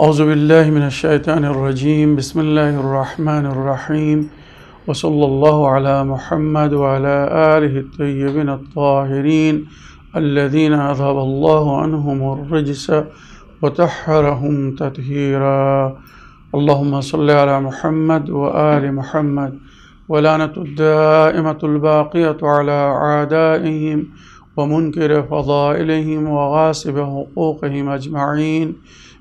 أعوذ بالله من الشيطان الرجيم. بسم الله الرحمن الرحيم. وصلى الله على محمد وعلى آله الطيبين الطاهرين الذين أذهب الله عنهم الرجس وطهرهم تطهيرا. اللهم صل على محمد وآل محمد. ولعنة الدائمة الباقية على أعدائهم ومنكر فضائلهم وغاصب حقوقهم أجمعين.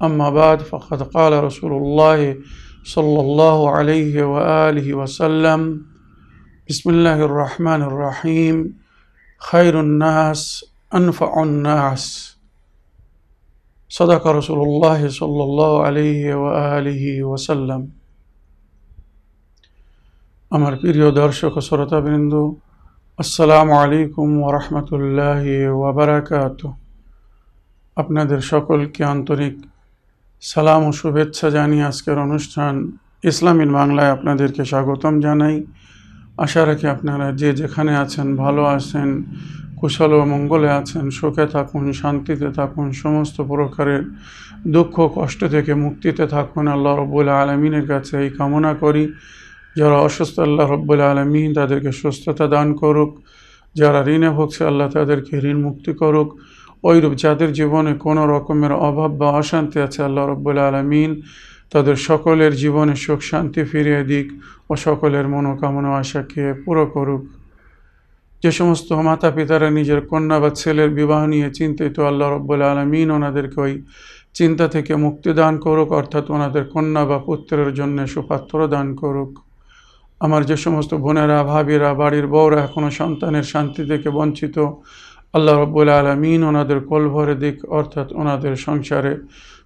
أما بعد فقد قال رسول الله صلى الله عليه وآله وسلم بسم الله الرحمن الرحيم خير الناس أنفع الناس صدق رسول الله صلى الله عليه وآله وسلم আমার প্রিয় দর্শক ও শ্রোতাবৃন্দ আসসালামু আলাইকুম ওরহমতুল্লাহ ওবরাকাত আপনাদের সকলকে আন্তরিক সালাম ও শুভেচ্ছা জানিয়ে আজকের অনুষ্ঠান ইসলামিন বাংলায় আপনাদেরকে স্বাগতম জানাই। আশা রাখি আপনারা যে যেখানে আছেন, ভালো আছেন, কুশল ও মঙ্গলে আছেন, সুখে থাকুন, শান্তিতে থাকুন, সমস্ত প্রকারের দুঃখ, কষ্ট থেকে মুক্তিতে থাকুন। আল্লাহ রব্বুল আলমিনের কাছে এই কামনা করি। যারা অসুস্থ, আল্লাহ রব্বুল আলমিন তাদেরকে সুস্থতা দান করুক। যারা ঋণে ভুগছে, আল্লাহ তাদেরকে ঋণ মুক্তি করুক। ওইরূপ যাদের জীবনে কোনো রকমের অভাব বা অশান্তি আছে, আল্লাহ রব্বুল আলমিন তাদের সকলের জীবনে সুখ, শান্তি ফিরিয়ে দিক ও সকলের মনোকামনা আশাকে পুরো করুক। যে সমস্ত মাতা পিতারা নিজের কন্যা বা ছেলের বিবাহ নিয়ে চিন্তিত, আল্লাহ রব্বুল আলমিন ওনাদেরকে ওই চিন্তা থেকে মুক্তি দান করুক, অর্থাৎ ওনাদের কন্যা বা পুত্রের জন্য সুপাত্র দান করুক। আমার যে সমস্ত বোনেরা, ভাবিরা, বাড়ির বউরা এখনও সন্তানের শান্তি থেকে বঞ্চিত আল্লাহ রব্বুল আলমিন ওনাদের কোল ভরে দিক, অর্থাৎ ওনাদের সংসারে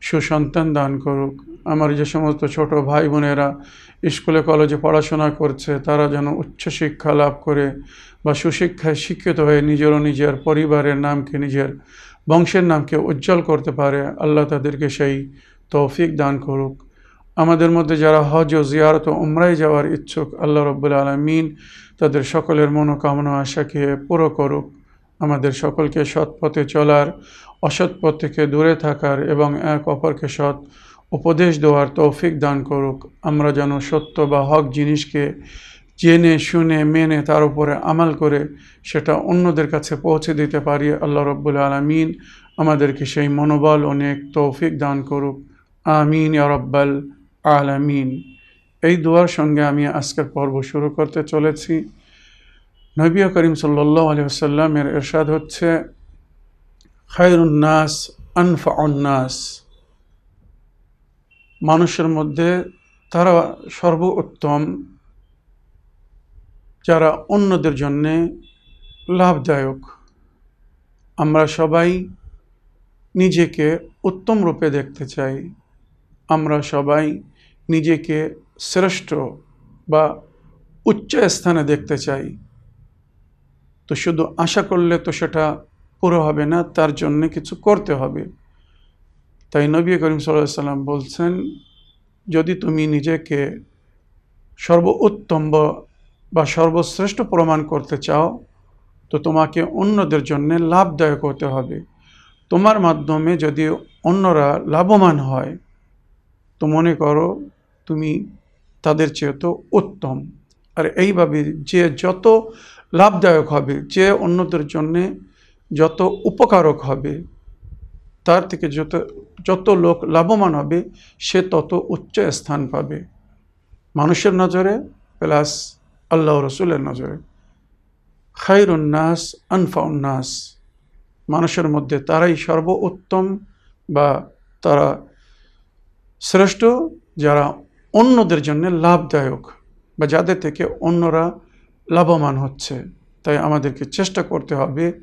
সুসন্তান দান করুক। আমার যে সমস্ত ছোট ভাই বোনেরা স্কুলে, কলেজে পড়াশোনা করছে, তারা যেন উচ্চশিক্ষা লাভ করে বা সুশিক্ষায় শিক্ষিত হয়ে নিজের নিজের পরিবারের নামকে, নিজের বংশের নামকে উজ্জ্বল করতে পারে, আল্লাহ তাদেরকে সেই তৌফিক দান করুক। আমাদের মধ্যে যারা হজ ও জিয়ারত উমরাই যাওয়ার ইচ্ছুক, আল্লাহ রব্বুল আলমিন তাদের সকলের মনোকামনা আশাকে পুরো করুক। আমাদের সকলকে সৎ পথে চলার, অসৎ পথ থেকে দূরে থাকার এবং এক অপরকে সৎ উপদেশ দেওয়ার তৌফিক দান করুক। আমরা যেন সত্য বা হক জিনিসকে জেনে, শুনে, মেনে তার উপরে আমাল করে সেটা অন্যদের কাছে পৌঁছে দিতে পারি। আল্লাহ রব্বুল আলমিন আমাদেরকে সেই মনোবল, অনেক তৌফিক দান করুক। আমিন রব্বাল আলামিন। এই দোয়ার সঙ্গে আমি আজকের পর্ব শুরু করতে চলেছি। নবী করিম সাল্লাহ আলী আসাল্লামের এরশাদ হচ্ছে খায়রুন্নাস আনফাউন্নাস মানুষের মধ্যে তারা সর্বোত্তম, যারা অন্যদের জন্যে লাভদায়ক। আমরা সবাই নিজেকে উত্তম রূপে দেখতে চাই। আমরা সবাই নিজেকে শ্রেষ্ঠ বা উচ্চ স্থানে দেখতে চাই। তো শুধু আশা করলে তো সেটা পুরো হবে না, তার জন্য কিছু করতে হবে। তাই নবী করিম সাল্লাম বলছেন, যদি তুমি নিজেকে সর্বোত্তম বা সর্বশ্রেষ্ঠ প্রমাণ করতে চাও, তো তোমাকে অন্যদের জন্য লাভদায়ক হতে হবে। তোমার মাধ্যমে যদি অন্যরা লাভবান হয়, তো মনে করো তুমি তাদের চেয়ে তো উত্তম। আর এইভাবে যে যত লাভদায়ক হবে, যে অন্যদের জন্যে যত উপকারক হবে, তার থেকে যত যত লোক লাভবান হবে, সে তত উচ্চ স্থান পাবে। মানুষের নজরে প্লাস আল্লাহ রসুলের নজরে। খাইরুন্নাস আনফাউন্নাস মানুষের মধ্যে তারাই সর্বোত্তম বা তারা শ্রেষ্ঠ, যারা অন্যদের জন্য লাভদায়ক বা যাদের থেকে অন্যরা লাভবান হচ্ছে। তাই আমাদেরকে চেষ্টা করতে হবে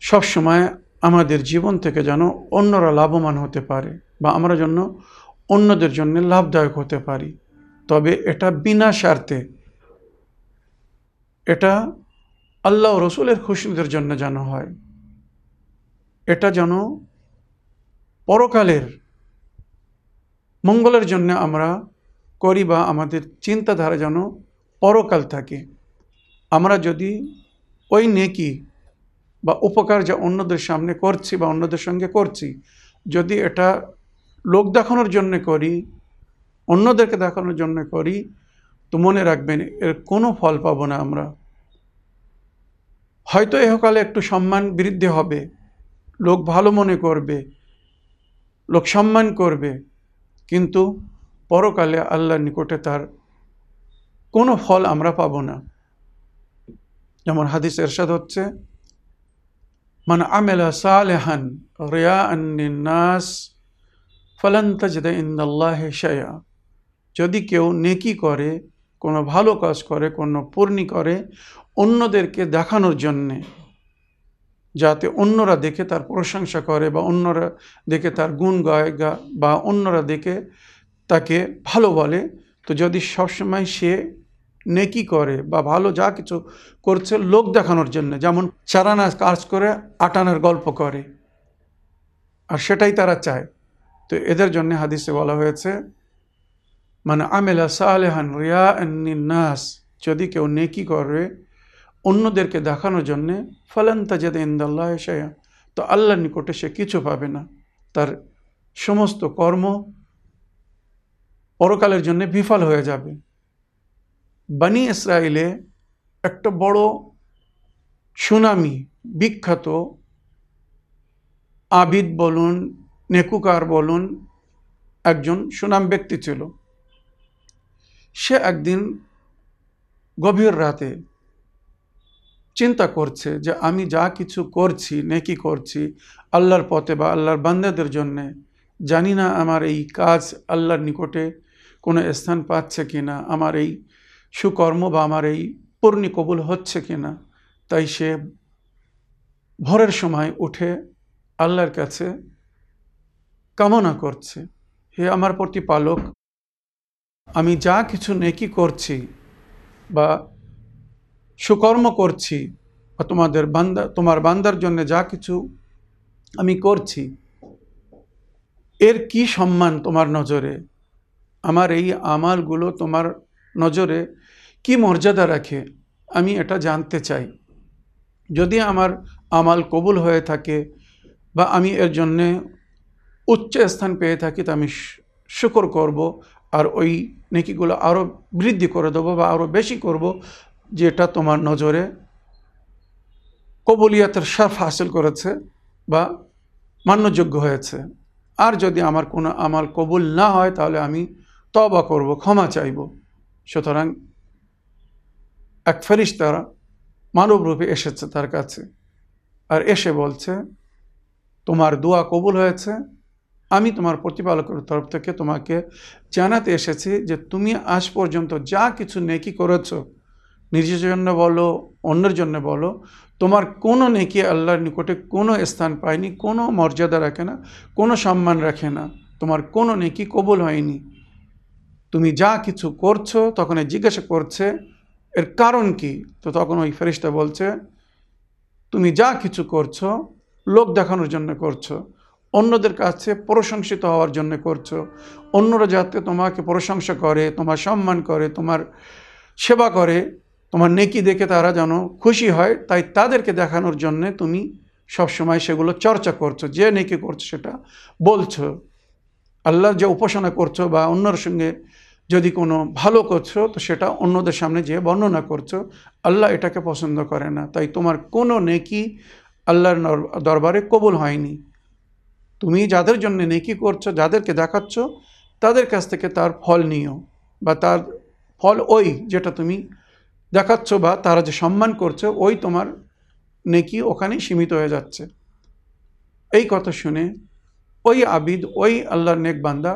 সবসময় আমাদের জীবন থেকে যেন অন্যরা লাভবান হতে পারে বা আমরা জন্য অন্যদের জন্য লাভদায়ক হতে পারি। তবে এটা বিনা স্বার্থে এটা আল্লাহ রসুলের খুশিদের জন্য যেন হয়। এটা যেন পরকালের মঙ্গলের জন্য আমরা করি বা আমাদের চিন্তাধারা যেন পরকাল থাকে। আমরা যদি ওই নেকি বা উপকার যা অন্যদের সামনে করছি বা অন্যদের সঙ্গে করছি, যদি এটা লোক দেখানোর জন্য করি, অন্যদেরকে দেখানোর জন্য করি, তো মনে রাখবেন এর কোনো ফল পাবো না আমরা। হয়তো এহকালে একটু সম্মান বৃদ্ধি হবে, লোক ভালো মনে করবে, লোক সম্মান করবে, কিন্তু পরকালে আল্লাহর নিকটে তার কোনো ফল আমরা পাবো না। যেমন হাদিস এরশাদ হচ্ছে মানে আমেলা সালেহান রিয়া নাস ফলান তাজদা ইন্দাল্লাহ শায়া যদি কেউ নেকি করে, কোনো ভালো কাজ করে, কোনো পূর্ণি করে অন্যদেরকে দেখানোর জন্যে, যাতে অন্যরা দেখে তার প্রশংসা করে বা অন্যরা দেখে তার গুণ গায় বা অন্যরা দেখে তাকে ভালো বলে, তো যদি সবসময় সে নেকি করে বা ভালো যা কিছু করছে লোক দেখানোর জন্য। যেমন চারানা কাজ করে, আটানের গল্প করে। আর সেটাই তারা চায়। তো এদের জন্য হাদিসে বলা হয়েছে মানে আমেলা সালেহান রিয়া নাস যদি কেউ নেকি করে অন্যদেরকে দেখানোর জন্যে, ফলান তাজেদ ইন্দাল্লাহ শায়া তো আল্লাহর নিকটে সে কিছু পাবে না। তার সমস্ত কর্ম পরকালের জন্য বিফল হয়ে যাবে। বানি ইসরায়েলে একটা বড় সুনামি বিখ্যাত আবিদ বলুন, নেকুকার বলুন, একজন সুনাম ব্যক্তি ছিল। সে একদিন গভীর রাতে চিন্তা করছে যে আমি যা কিছু করছি, নেকি করছি আল্লাহর পথে বা আল্লাহর বান্দাদের জন্যে, জানি না আমার এই কাজ আল্লাহর নিকটে কোনো স্থান পাচ্ছে কি না আমার এই সুকর্ম বা আমার এই পূর্ণি কবুল হচ্ছে কি না তাই সে ভোরের সময় উঠে আল্লাহর কাছে কামনা করছে, হে আমার প্রতিপালক, আমি যা কিছু নেকি করছি বা সুকর্ম করছি বা তোমাদের বান্দা, তোমার বান্দার জন্য যা কিছু আমি করছি, এর কি সম্মান তোমার নজরে? আমার এই আমালগুলো তোমার নজরে কি মর্যাদা রাখে? আমি এটা জানতে চাই। যদি আমার আমাল কবুল হয়ে থাকে বা আমি এর জন্যে উচ্চ স্থান পেয়ে থাকি, তা আমি শুকর করব আর ওই নেকিগুলো আরও বৃদ্ধি করে দেবো বা আরও বেশি করব যেটা তোমার নজরে কবুলিয়াতের সার্ফ হাসিল করেছে বা মান্যযোগ্য হয়েছে। আর যদি আমার কোনো আমাল কবুল না হয়, তাহলে আমি তবা করব, ক্ষমা চাইব। সুতরাং এক ফেরিস্তারা মানবরূপে এসেছে তার কাছে আর এসে বলছে, তোমার দোয়া কবুল হয়েছে। আমি তোমার প্রতিপালকের তরফ থেকে তোমাকে জানাতে এসেছি যে তুমি আজ পর্যন্ত যা কিছু নেকি করেছ, নিজের জন্য বলো, অন্যের জন্য বলো, তোমার কোনো নেকি আল্লাহর নিকটে কোনো স্থান পায়নি, কোনো মর্যাদা রাখে না, কোনো সম্মান রাখে না, তোমার কোনো নেকি কবুল হয়নি। তুমি যা কিছু করছ তখন জিজ্ঞাসা করছে এর কারণ কি? তো তখন ওই ফেরিস্তা বলছে, তুমি যা কিছু করছ, লোক দেখানোর জন্য করছ, অন্যদের কাছে প্রশংসিত হওয়ার জন্য করছ, অন্যরা যাতে তোমাকে প্রশংসা করে, তোমার সম্মান করে, তোমার সেবা করে, তোমার নেকি দেখে তারা যেন খুশি হয়, তাই তাদেরকে দেখানোর জন্যে তুমি সবসময় সেগুলো চর্চা করছ, যে নেকি করছ সেটা বলছো। আল্লাহর যে উপাসনা করছ বা অন্যর সঙ্গে যদি কোনো ভালো করছ, তো সেটা অন্যদের সামনে যেয়ে বর্ণনা করছ, আল্লাহ এটাকে পছন্দ করে না। তাই তোমার কোনো নেকি আল্লাহর দরবারে কবুল হয়নি। তুমি যাদের জন্য নেকি করছ, যাদেরকে দেখাচ্ছ, তাদের কাছ থেকে তার ফল নিও বা তার ফল ওই যেটা তুমি দেখাচ্ছ বা তারা যে সম্মান করছে, ওই তোমার নেকি ওখানেই সীমিত হয়ে যাচ্ছে। এই কথা শুনে ওই আবিদ, ওই আল্লাহর নেক বান্দা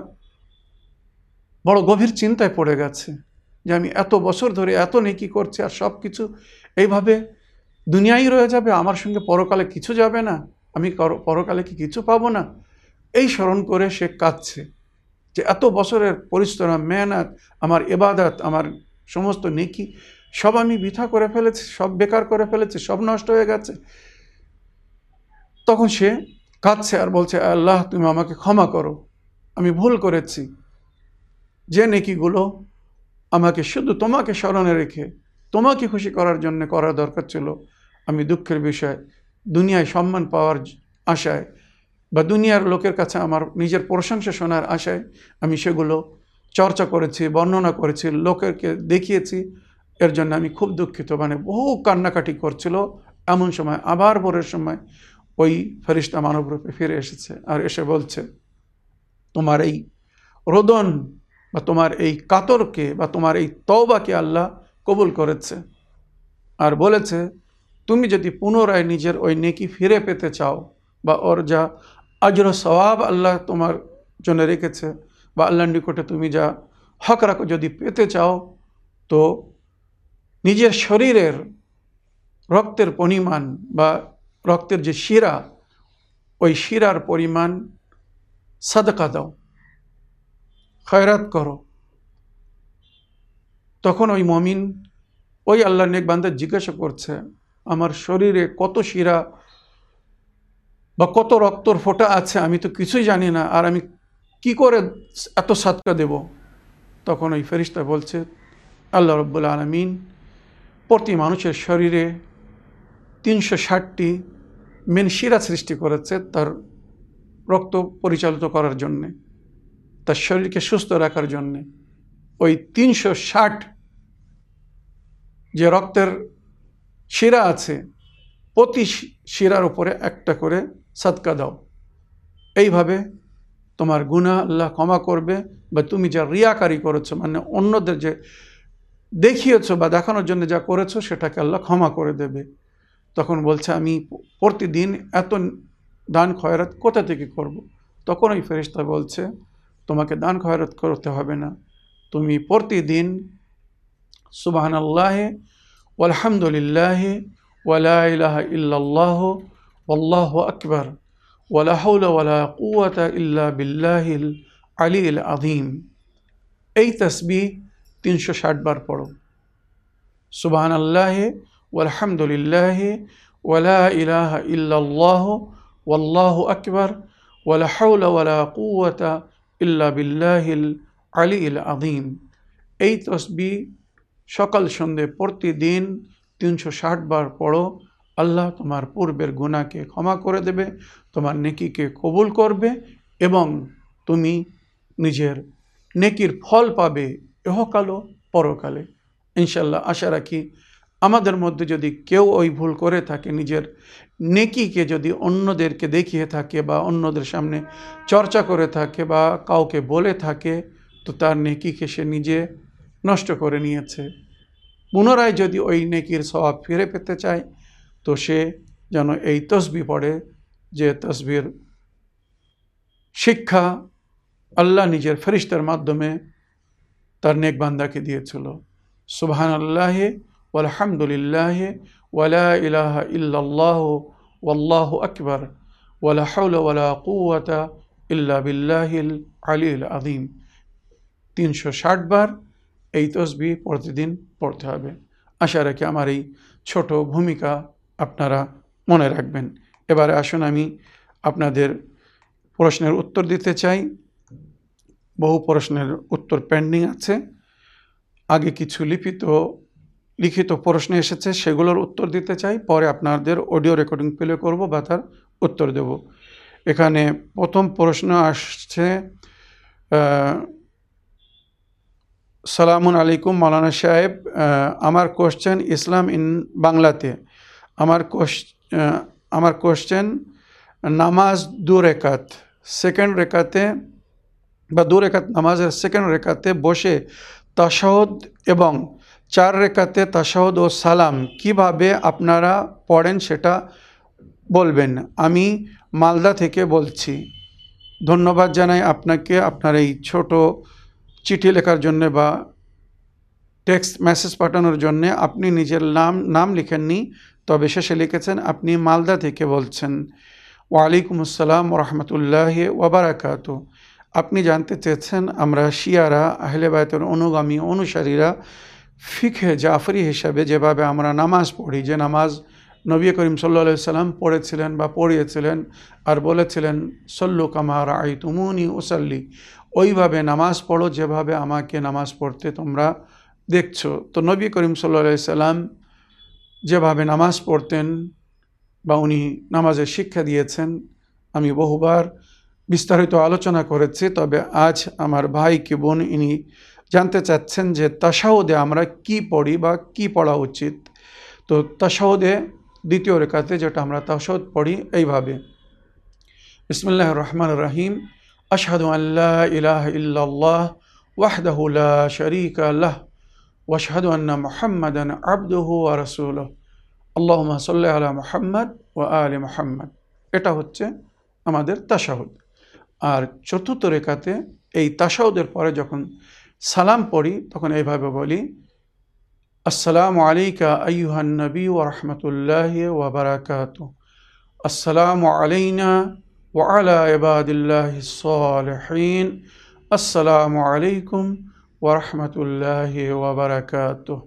বড় গভীর চিন্তায় পড়ে গেছে যে আমি এত বছর ধরে এত নেকি করছি আর সব কিছু এইভাবে দুনিয়াই রয়ে যাবে, আমার সঙ্গে পরকালে কিছু যাবে না, আমি পরকালে কি কিছু পাবো না? এই স্মরণ করে সে কাঁদছে যে এত বছরের পরিশ্রম, মেহনত, আমার এবাদত, আমার সমস্ত নেকি সব আমি বৃথা করে ফেলেছি, সব বেকার করে ফেলেছি, সব নষ্ট হয়ে গেছে। তখন সে কাঁদছে আর বলছে, আল্লাহ, তুমি আমাকে ক্ষমা করো, আমি ভুল করেছি। যে নেকিগুলো আমাকে শুধু তোমাকে স্মরণে রেখে, তোমাকে খুশি করার জন্য করা দরকার ছিল, আমি দুঃখের বিষয়, দুনিয়ায় সম্মান পাওয়ার আশায় বা দুনিয়ার লোকের কাছে আমার নিজের প্রশংসা শোনার আশায় আমি সেগুলো চর্চা করেছি, বর্ণনা করেছি, লোকেরকে দেখিয়েছি। এর জন্য আমি খুব দুঃখিত। মানে বহু কান্নাকাটি করছিল। এমন সময়, আবার ভোরের সময় ওই ফেরিস্তা মানবরূপে ফিরে এসেছে আর এসে বলছে, তোমার এই রোদন বা তোমার এই কাতরকে বা তোমার এই তওবাকে আল্লাহ কবুল করেছে। আর বলেছে, তুমি যদি পুনরায় নিজের ওই নেকি ফিরে পেতে চাও বা ওর যা আজর সওয়াব আল্লাহ তোমার জন্য রেখেছে বা আল্লাহর নিকটে তুমি যা হক রাখো যদি পেতে চাও, তো নিজের শরীরের রক্তের পরিমাণ বা রক্তের যে শিরা, ওই শিরার পরিমাণ সাদকা দাও। খয়রাত করো। তখন ওই মমিন, ওই আল্লাহ নেক বান্ধব জিজ্ঞাসা করছে, আমার শরীরে কত শিরা বা কত রক্তর ফোঁটা আছে আমি তো কিছুই জানি না, আর আমি কি করে এত সাতকা দেব? তখন ওই ফেরিস্তা বলছে, আল্লাহ রব্বুল আলমিন প্রতি মানুষের শরীরে তিনশো ষাটটি মেন শিরা সৃষ্টি করেছে তার রক্ত পরিচালিত করার জন্যে। তার শরীরকে সুস্থ রাখার জন্যে ওই তিনশো ষাট যে রক্তের শিরা আছে, প্রতি শিরার উপরে একটা করে সৎকা দাও এইভাবে তোমার গুণা আল্লাহ ক্ষমা করবে বা তুমি যা রিয়াকারি করেছ মানে অন্যদের যে দেখিয়েছো বা দেখানোর জন্য যা করেছ, সেটাকে আল্লাহ ক্ষমা করে দেবে তখন বলছে, আমি প্রতিদিন এত দান খয়রাত কোথা থেকে করব। তখন ওই ফেরিস্তা বলছে তোমাকে দান খয়রাত করতে হবে না। তুমি প্রতিদিন সুবাহান আল্লাহে আলহামদুলিল্লাহ ওয়ালা ইলাহা ইল্লাল্লাহ ওয়াল্লাহ আকবার ওয়ালা হাউলা ওয়ালা কুয়াতা ইল্লা বিল্লাহিল আলী ইল আদিম এই তসবি তিনশো ষাট বার পড়ো। সুবাহান আল্লাহে ওয়ালহামদুলিল্লাহ ওয়ালা ইলাহা ইল্লাল্লাহ ওয়াল্লাহ আকবার ওয়ালা হাউলা ওয়ালা কুয়াতা ইল্লা বিল্লাহিল আলী ইল আদিম এই তসবি সকাল সন্ধে প্রতিদিন তিনশো ষাট বার পড়ো। আল্লাহ তোমার পূর্বের গুণাকে ক্ষমা করে দেবে, তোমার নেকিকে কবুল করবে এবং তুমি নিজের নেকির ফল পাবে এহকালও পরকালে। ইনশাল্লাহ আশা রাখি আমাদের মধ্যে যদি কেউ ওই ভুল করে থাকে, নিজের নেকিকে যদি অন্যদেরকে দেখিয়ে থাকে বা অন্যদের সামনে চর্চা করে থাকে বা কাউকে বলে থাকে, তো তার নেকিকে সে নিজে নষ্ট করে নিয়েছে। পুনরায় যদি ওই নেকির স্বভাব ফিরে পেতে চায়, তো সে যেন এই তসবি পড়ে যে তসবির শিক্ষা আল্লাহ নিজের ফেরিস্তার মাধ্যমে তার নেকবান্দাকে দিয়েছিল। সুবহান আল্লাহে ওয়ালহামদুলিল্লাহ ওয়ালা ইলাহা ইল্লাল্লাহ ওয়াল্লাহু আকবার ওয়ালা হাওলা ওয়ালা কুওয়াতা ইল্লা বিল্লাহিল আলিল আযীম। তিনশো বার এই তসবি প্রতিদিন পড়তে হবে। আশা রাখি আমার এই ছোট ভূমিকা আপনারা মনে রাখবেন। এবারে আসুন আমি আপনাদের প্রশ্নের উত্তর দিতে চাই। বহু প্রশ্নের উত্তর পেন্ডিং আছে। আগে কিছু লিখিত লিখিত প্রশ্ন এসেছে, সেগুলোর উত্তর দিতে চাই, পরে আপনাদের অডিও রেকর্ডিং প্লে করব বা তার উত্তর দেব। এখানে প্রথম প্রশ্ন আসছে সালামুন আলাইকুম মৌলানা সাহেব আমার কোশ্চেন ইসলাম ইন বাংলাতে। আমার আমার কোশ্চেন নামাজ দু রেখাত সেকেন্ড রেখাতে বা দু রেখাত নামাজের সেকেন্ড রেখাতে বসে তাসাহদ এবং চার রেখাতে তাসাহদ ও সালাম, কীভাবে আপনারা পড়েন সেটা বলবেন, আমি মালদা থেকে বলছি। ধন্যবাদ জানাই আপনাকে, আপনার এই ছোট চিঠি লেখার জন্যে বা টেক্সট মেসেজ পাঠানোর জন্যে। আপনি নিজের নাম নাম লিখেননি, তবে শেষে লিখেছেন, আপনি মালদা থেকে বলছেন। ওয়ালাইকুম আসসালাম রহমতুল্লাহ ওবরাকাত আপনি জানতে চেয়েছেন, আমরা শিয়ারা, আহলে বায়তের অনুগামী অনুসারীরা ফিখে জাফরি হিসাবে যেভাবে আমরা নামাজ পড়ি, যে নামাজ নবী করিম সাল্লা সাল্লাম পড়েছিলেন বা পড়িয়েছিলেন আর বলেছিলেন, সল্লু কামার আই তুমুনি ওসাল্লি ওইভাবে নামাজ পড়ো যেভাবে আমাকে নামাজ পড়তে তোমরা দেখছ। তো নবী করিম সাল্লা সাল্লাম যেভাবে নামাজ পড়তেন বা উনি নামাজের শিক্ষা দিয়েছেন, আমি বহুবার বিস্তারিত আলোচনা করেছি, তবে আজ আমার ভাই কি বোন, ইনি জানতে চাচ্ছেন যে তাসাউদে আমরা কি পড়ি বা কি পড়া উচিত? তো তাসাউদে দ্বিতীয় রেখাতে যেটা আমরা তাসাউদ পড়ি এইভাবে। বিসমুল্লাহ রহমান রহিম। আশহাদু আল্লাহ ইলাহ ইল্লাল্লাহ ওয়াহদাহু শারীকা লাহ ওয়াশহাদু আন্না মুহাম্মাদান আবদুহু ওয়া রাসূলুহু। আল্লাহুম্মা সাল্লি আলা মুহাম্মদ ওয়া আলি মুহাম্মদ। এটা হচ্ছে আমাদের তাশাহুদ আর চতুর্থ রেখাতে এই তাশাহুদের পরে যখন সালাম পড়ি, তখন এইভাবে বলি, আসসালামু আলাইকা আইয়ুহান নবী ওয়া রাহমাতুল্লাহি ওয়া বারাকাতুহু। আসসালামু আলাইনা ওয়া আলা ইবাদিল্লাহিস সালিহিন আসসালামু আলাইকুম ওয়া রাহমাতুল্লাহি ওয়া বারাকাতুহু।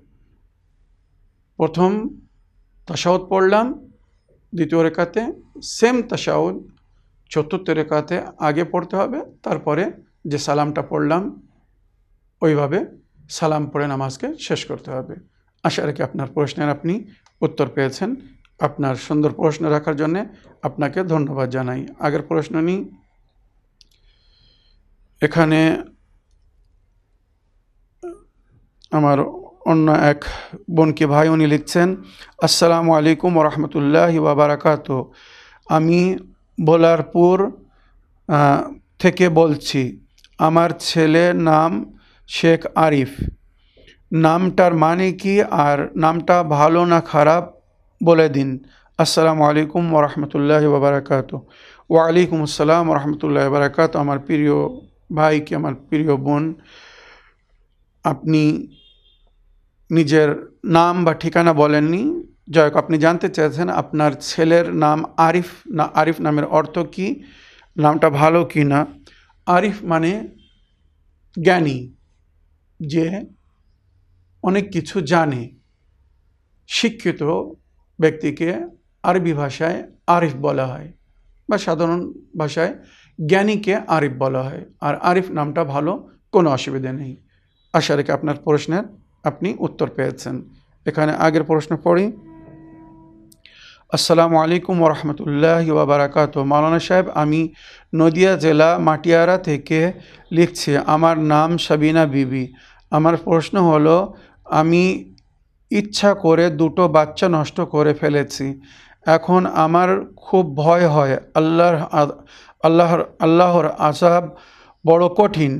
প্রথম তাশাউদ পড়লাম, দ্বিতীয় রেখাতে সেম তাশাউদ চতুর্থ রেখাতে আগে পড়তে হবে, তারপরে যে সালামটা পড়লাম ওইভাবে সালাম পড়ে নামাজকে শেষ করতে হবে। আশা রাখি আপনার প্রশ্নের আপনি উত্তর পেয়েছেন। আপনার সুন্দর প্রশ্ন রাখার জন্যে আপনাকে ধন্যবাদ জানাই। আগের প্রশ্ন নিই এখানে আমার অন্য এক বোনকে ভাই উনি লিখছেন, আসসালামু আলাইকুম রহমতুল্লাহ বারাকাত। আমি বোলারপুর থেকে বলছি। আমার ছেলের নাম শেখ আরিফ, নামটার মানে কি আর নামটা ভালো না খারাপ বলে দিন। আসসালামু আলাইকুম ওরহমতুল্লাহ বারাকাত। ওয়ালাইকুম আসসালাম রহমতুল্লাহ বারাকাত। আমার প্রিয় ভাইকে আমার প্রিয় বোন, আপনি নিজের নাম বা ঠিকানা বলেননি। যাই আপনি জানতে চেয়েছেন আপনার ছেলের নাম আরিফ না আরিফ নামের অর্থ কি, নামটা ভালো কি না? আরিফ মানে জ্ঞানী। যে অনেক কিছু জানে, শিক্ষিত ব্যক্তিকে আরবি ভাষায় আরিফ বলা হয় বা সাধারণ ভাষায় জ্ঞানীকে আরিফ বলা হয়। আর আরিফ নামটা ভালো, কোনো অসুবিধা নেই। আশা রেখে আপনার প্রশ্নের আপনি উত্তর পেয়েছেন। এখানে আগের প্রশ্ন পড়ি। আসসালামু আলাইকুম রহমতুল্লাহ বারাকাত মাওলানা সাহেব, আমি নদিয়া জেলা মাটিয়ারা থেকে লিখছি। আমার নাম সাবিনা বিবি। আমার প্রশ্ন হলো, আমি ইচ্ছা করে দুটো বাচ্চা নষ্ট করে ফেলেছি। এখন আমার খুব ভয় হয়। আল্লাহর আল্লাহর আল্লাহর আজাব বড় কঠিন।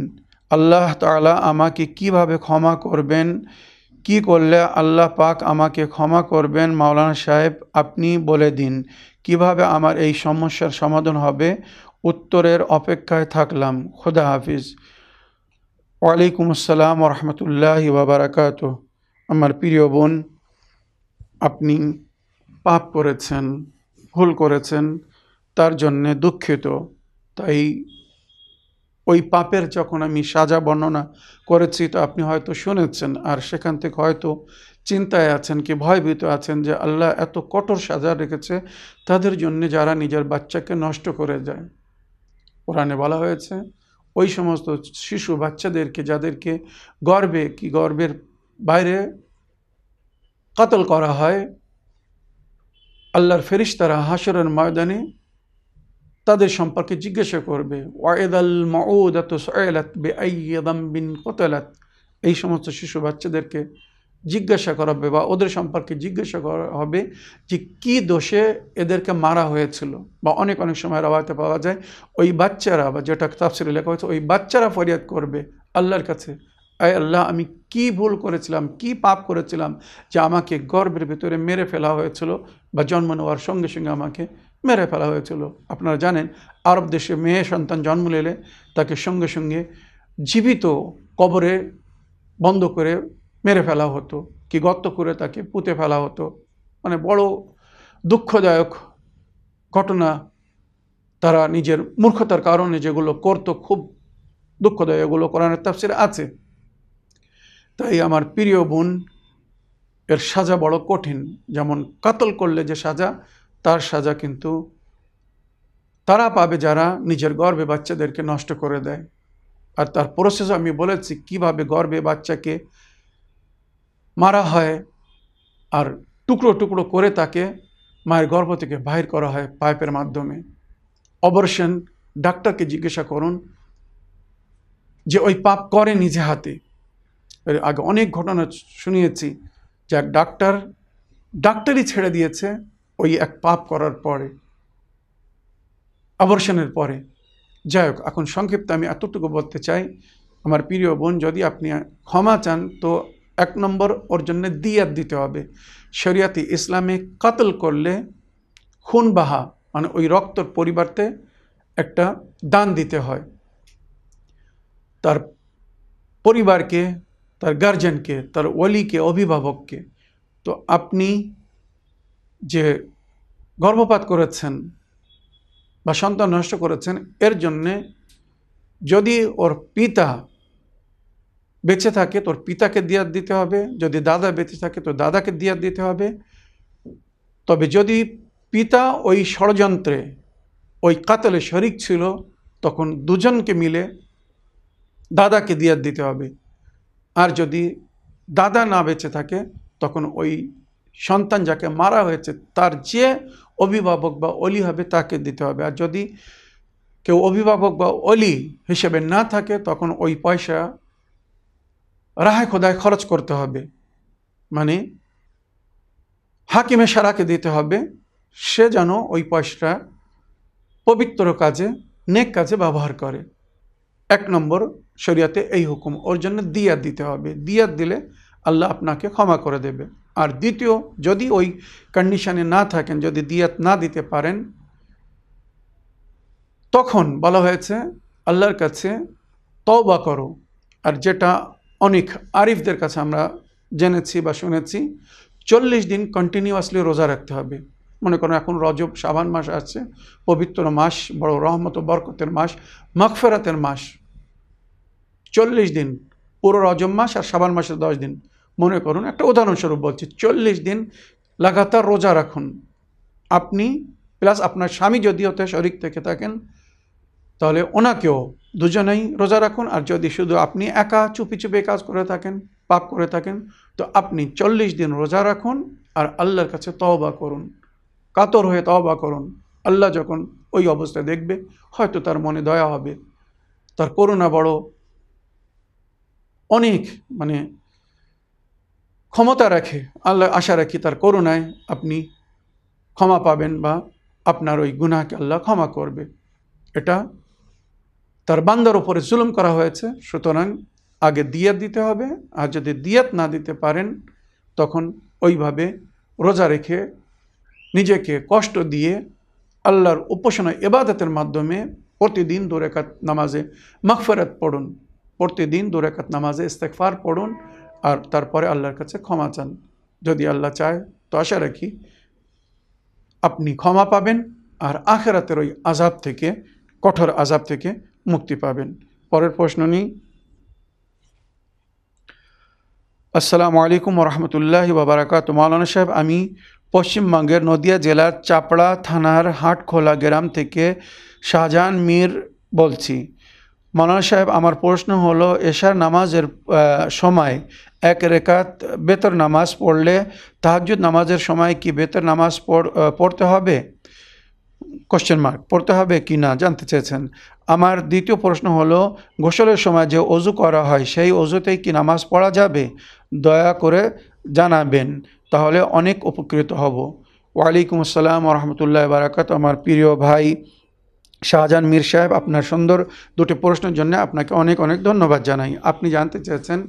আল্লাহ তালা আমাকে কীভাবে ক্ষমা করবেন? কি করলে আল্লাহ পাক আমাকে ক্ষমা করবেন? মাওলানা সাহেব, আপনি বলে দিন, কীভাবে আমার এই সমস্যার সমাধান হবে? উত্তরের অপেক্ষায় থাকলাম। খোদা হাফিজ। ওয়ালাইকুম আসসালাম রহমতুল্লাহ বাবারাকাত আমার প্রিয় বোন, আপনি পাপ করেছেন, ভুল করেছেন, তার জন্যে দুঃখিত। তাই ওই পাপের যখন আমি সাজা বর্ণনা করেছি, তো আপনি হয়তো শুনেছেন, আর সেখান থেকে হয়তো চিন্তায় আছেন কি ভয়ভীত আছেন যে আল্লাহ এত কঠোর সাজা রেখেছে, তাদের জন্য যারা নিজের বাচ্চাকে নষ্ট করে যায়। কোরআনে বলা হয়েছে ওই সমস্ত শিশু বাচ্চাদেরকে, যাদেরকে গর্বে, কি গর্বের বাইরে কাতল করা হয়, আল্লাহর ফেরিস্তারা হাসরের ময়দানে তাদের সম্পর্কে জিজ্ঞাসা করবে ওয়েদাল মত সয়েলাত বে বিন কোতলাত? এই সমস্ত শিশু বাচ্চাদেরকে জিজ্ঞাসা করা হবে বা ওদের সম্পর্কে জিজ্ঞাসা করা হবে যে কি দোষে এদেরকে মারা হয়েছিল বা অনেক অনেক সময় রাওয়াতে পাওয়া যায়, ওই বাচ্চারা বা যেটা তাফসিরে লেখা হয়েছে, ওই বাচ্চারা ফরিয়াদ করবে আল্লাহর কাছে। আয় আল্লাহ, আমি কি ভুল করেছিলাম, কি পাপ করেছিলাম যে আমাকে গর্বের ভিতরে মেরে ফেলা হয়েছিল বা জন্ম নেওয়ার সঙ্গে সঙ্গে আমাকে মেরে ফেলা হয়েছিল। আপনারা জানেন, আরব দেশে মেয়ে সন্তান জন্ম নিলে তাকে সঙ্গে সঙ্গে জীবিত কবরে বন্ধ করে মেরে ফেলা হতো, কি গর্ত করে তাকে পুঁতে ফেলা হতো। মানে বড় দুঃখদায়ক ঘটনা তারা নিজের মূর্খতার কারণে যেগুলো করতো, খুব দুঃখদায়ক এগুলো কোরআনের তাফসির আছে। তাই আমার প্রিয় বোন, এর সাজা বড় কঠিন। যেমন কাতল করলে যে সাজা, তার সাজা কিন্তু তারা পাবে যারা নিজের গর্বে বাচ্চাদেরকে নষ্ট করে দেয়। আর তার প্রসেস আমি বলেছি কীভাবে গর্বে বাচ্চাকে মারা হয় আর টুকরো টুকরো করে তাকে মায়ের গর্ভ থেকে বাহির করা হয় পাইপের মাধ্যমে। অপারেশন, ডাক্তারকে জিজ্ঞাসা করুন যে ওই পাপ করে নিজে হাতে। আগে অনেক ঘটনা শুনিয়েছি যে এক ডাক্তার, ডাক্তারই ছেড়ে দিয়েছে ওই এক পাপ করার পরে, অপারেশনের পরে। যাই হোক, এখন সংক্ষিপ্ত আমি এতটুকু বলতে চাই, আমার প্রিয় বোন, যদি আপনি ক্ষমা চান, তো এক নম্বর ওর জন্য দিয়াত দিতে হবে। শরিয়াতি ইসলামে কাতল করলে খুন বাহা মানে ওই রক্তর পরিবর্তে একটা দান দিতে হয়। তার পরিবারকে, তার গার্জেনকে তার ওলিকে, অভিভাবককে, তো আপনি যে গর্ভপাত করেছেন বা সন্তান নষ্ট করেছেন, এর জন্যে যদি ওর পিতা বেঁচে থাকে, তোর পিতাকে দিয়াত দিতে হবে, যদি দাদা বেঁচে থাকে, তোর দাদাকে দিয়াত দিতে হবে। তবে যদি পিতা ওই ষড়যন্ত্রে, ওই কাতলে শরিক ছিল, তখন দুজনকে মিলে দাদাকে দিয়াত দিতে হবে। আর যদি দাদা না বেঁচে থাকে, তখন ওই সন্তান যাকে মারা হয়েছে, তার যে অভিভাবক বা অলি হবে, তাকে দিতে হবে। আর যদি কেউ অভিভাবক বা অলি হিসেবে না থাকে, তখন ওই পয়সা রাহায় খোদায় খরচ করতে হবে। মানে হাকিমে সারাকে দিতে হবে। সে যেন ওই পয়সাটা পবিত্র কাজে, নেক কাজে ব্যবহার করে। এক নম্বর, শরিয়াতে এই হুকুম। ওর জন্য দিয়াত দিতে হবে। দিয়াত দিলে আল্লাহ আপনাকে ক্ষমা করে দেবে। আর দ্বিতীয়, যদি ওই কন্ডিশনে না থাকেন, যদি দিয়াত না দিতে পারেন, তখন বলা হয়েছে, আল্লাহর কাছে তওবা করো। আর যেটা অনেক আরিফদের কাছে আমরা জেনেছি বা শুনেছি, চল্লিশ দিন কন্টিনিউয়াসলি রোজা রাখতে হবে। মনে করুন, এখন রজব সাবান মাস আছে পবিত্র মাস, বড় রহমত বরকতের মাস মকফেরাতের মাস। চল্লিশ দিন, পুরো রজব মাস আর সাবান মাসের দশ দিন। মনে করুন, একটা উদাহরণস্বরূপ বলছি, চল্লিশ দিন লাগাতার রোজা রাখুন। আপনি প্লাস আপনার স্বামী যদি হতে শরিক থেকে থাকেন তাহলে ওনাকেও দুজনেই রোজা রাখুন। আর যদি শুধু আপনি একা চুপি চুপি কাজ করে থাকেন, পাপ করে থাকেন, তো আপনি চল্লিশ দিন রোজা রাখুন আর আল্লাহর কাছে তওবা করুন। কাতর হয়ে তওবা করুন। আল্লাহ যখন ওই অবস্থায় দেখবে, হয়তো তার মনে দয়া হবে। তার করুণা বড়। অনেক মানে ক্ষমতা রাখে। আল্লাহ আশা রাখি তার করুণায় আপনি ক্ষমা পাবেন বা আপনার ওই গুনাহকে আল্লাহ ক্ষমা করবে। এটা তার বান্দার ওপরে জুলুম করা হয়েছে, সুতরাং আগে দিয়াত দিতে হবে, আর যদি দিয়াত না দিতে পারেন, তখন ওইভাবে রোজা রেখে নিজেকে কষ্ট দিয়ে আল্লাহর উপাসনা এবাদতের মাধ্যমে প্রতিদিন দুরেকাত নামাজে মকফেরাত পড়ুন, প্রতিদিন দুরেকাত নামাজে ইস্তেকফার পড়ুন, আর তারপরে আল্লাহর কাছে ক্ষমা চান। যদি আল্লাহ চায়, তো আশা রাখি আপনি ক্ষমা পাবেন, আর আখেরাতের ওই আজাব থেকে, কঠোর আজাব থেকে মুক্তি পাবেন। পরের প্রশ্ন নিই। আসসালামু আলাইকুম রহমতুল্লাহ বাবারাকাত মাওলানা সাহেব, আমি পশ্চিমবঙ্গের নদিয়া জেলার চাপড়া থানার হাটখোলা গ্রাম থেকে শাহজাহান মীর বলছি। মাওলানা সাহেব, আমার প্রশ্ন হলো, এশার নামাজের সময় এক রেখাত বেতর নামাজ পড়লে তাহাজুদ নামাজের সময় কি বেতর নামাজ পড়তে হবে? কোশ্চেন মার্ক পড়তে হবে কি না, জানতে চেয়েছেন। আমার দ্বিতীয় প্রশ্ন হলো, গোসলের সময় যে অজু করা হয়, সেই অজুতেই কি নামাজ পড়া যাবে? দয়া করে জানাবেন, তাহলে অনেক উপকৃত হব। ওয়ালাইকুম আসসালাম রহমতুল্লাহ বারাকাত। আমার প্রিয় ভাই শাহজাহান মীর সাহেব, আপনার সুন্দর দুটি প্রশ্নের জন্য আপনাকে অনেক অনেক ধন্যবাদ জানাই। আপনি জানতে চেয়েছেন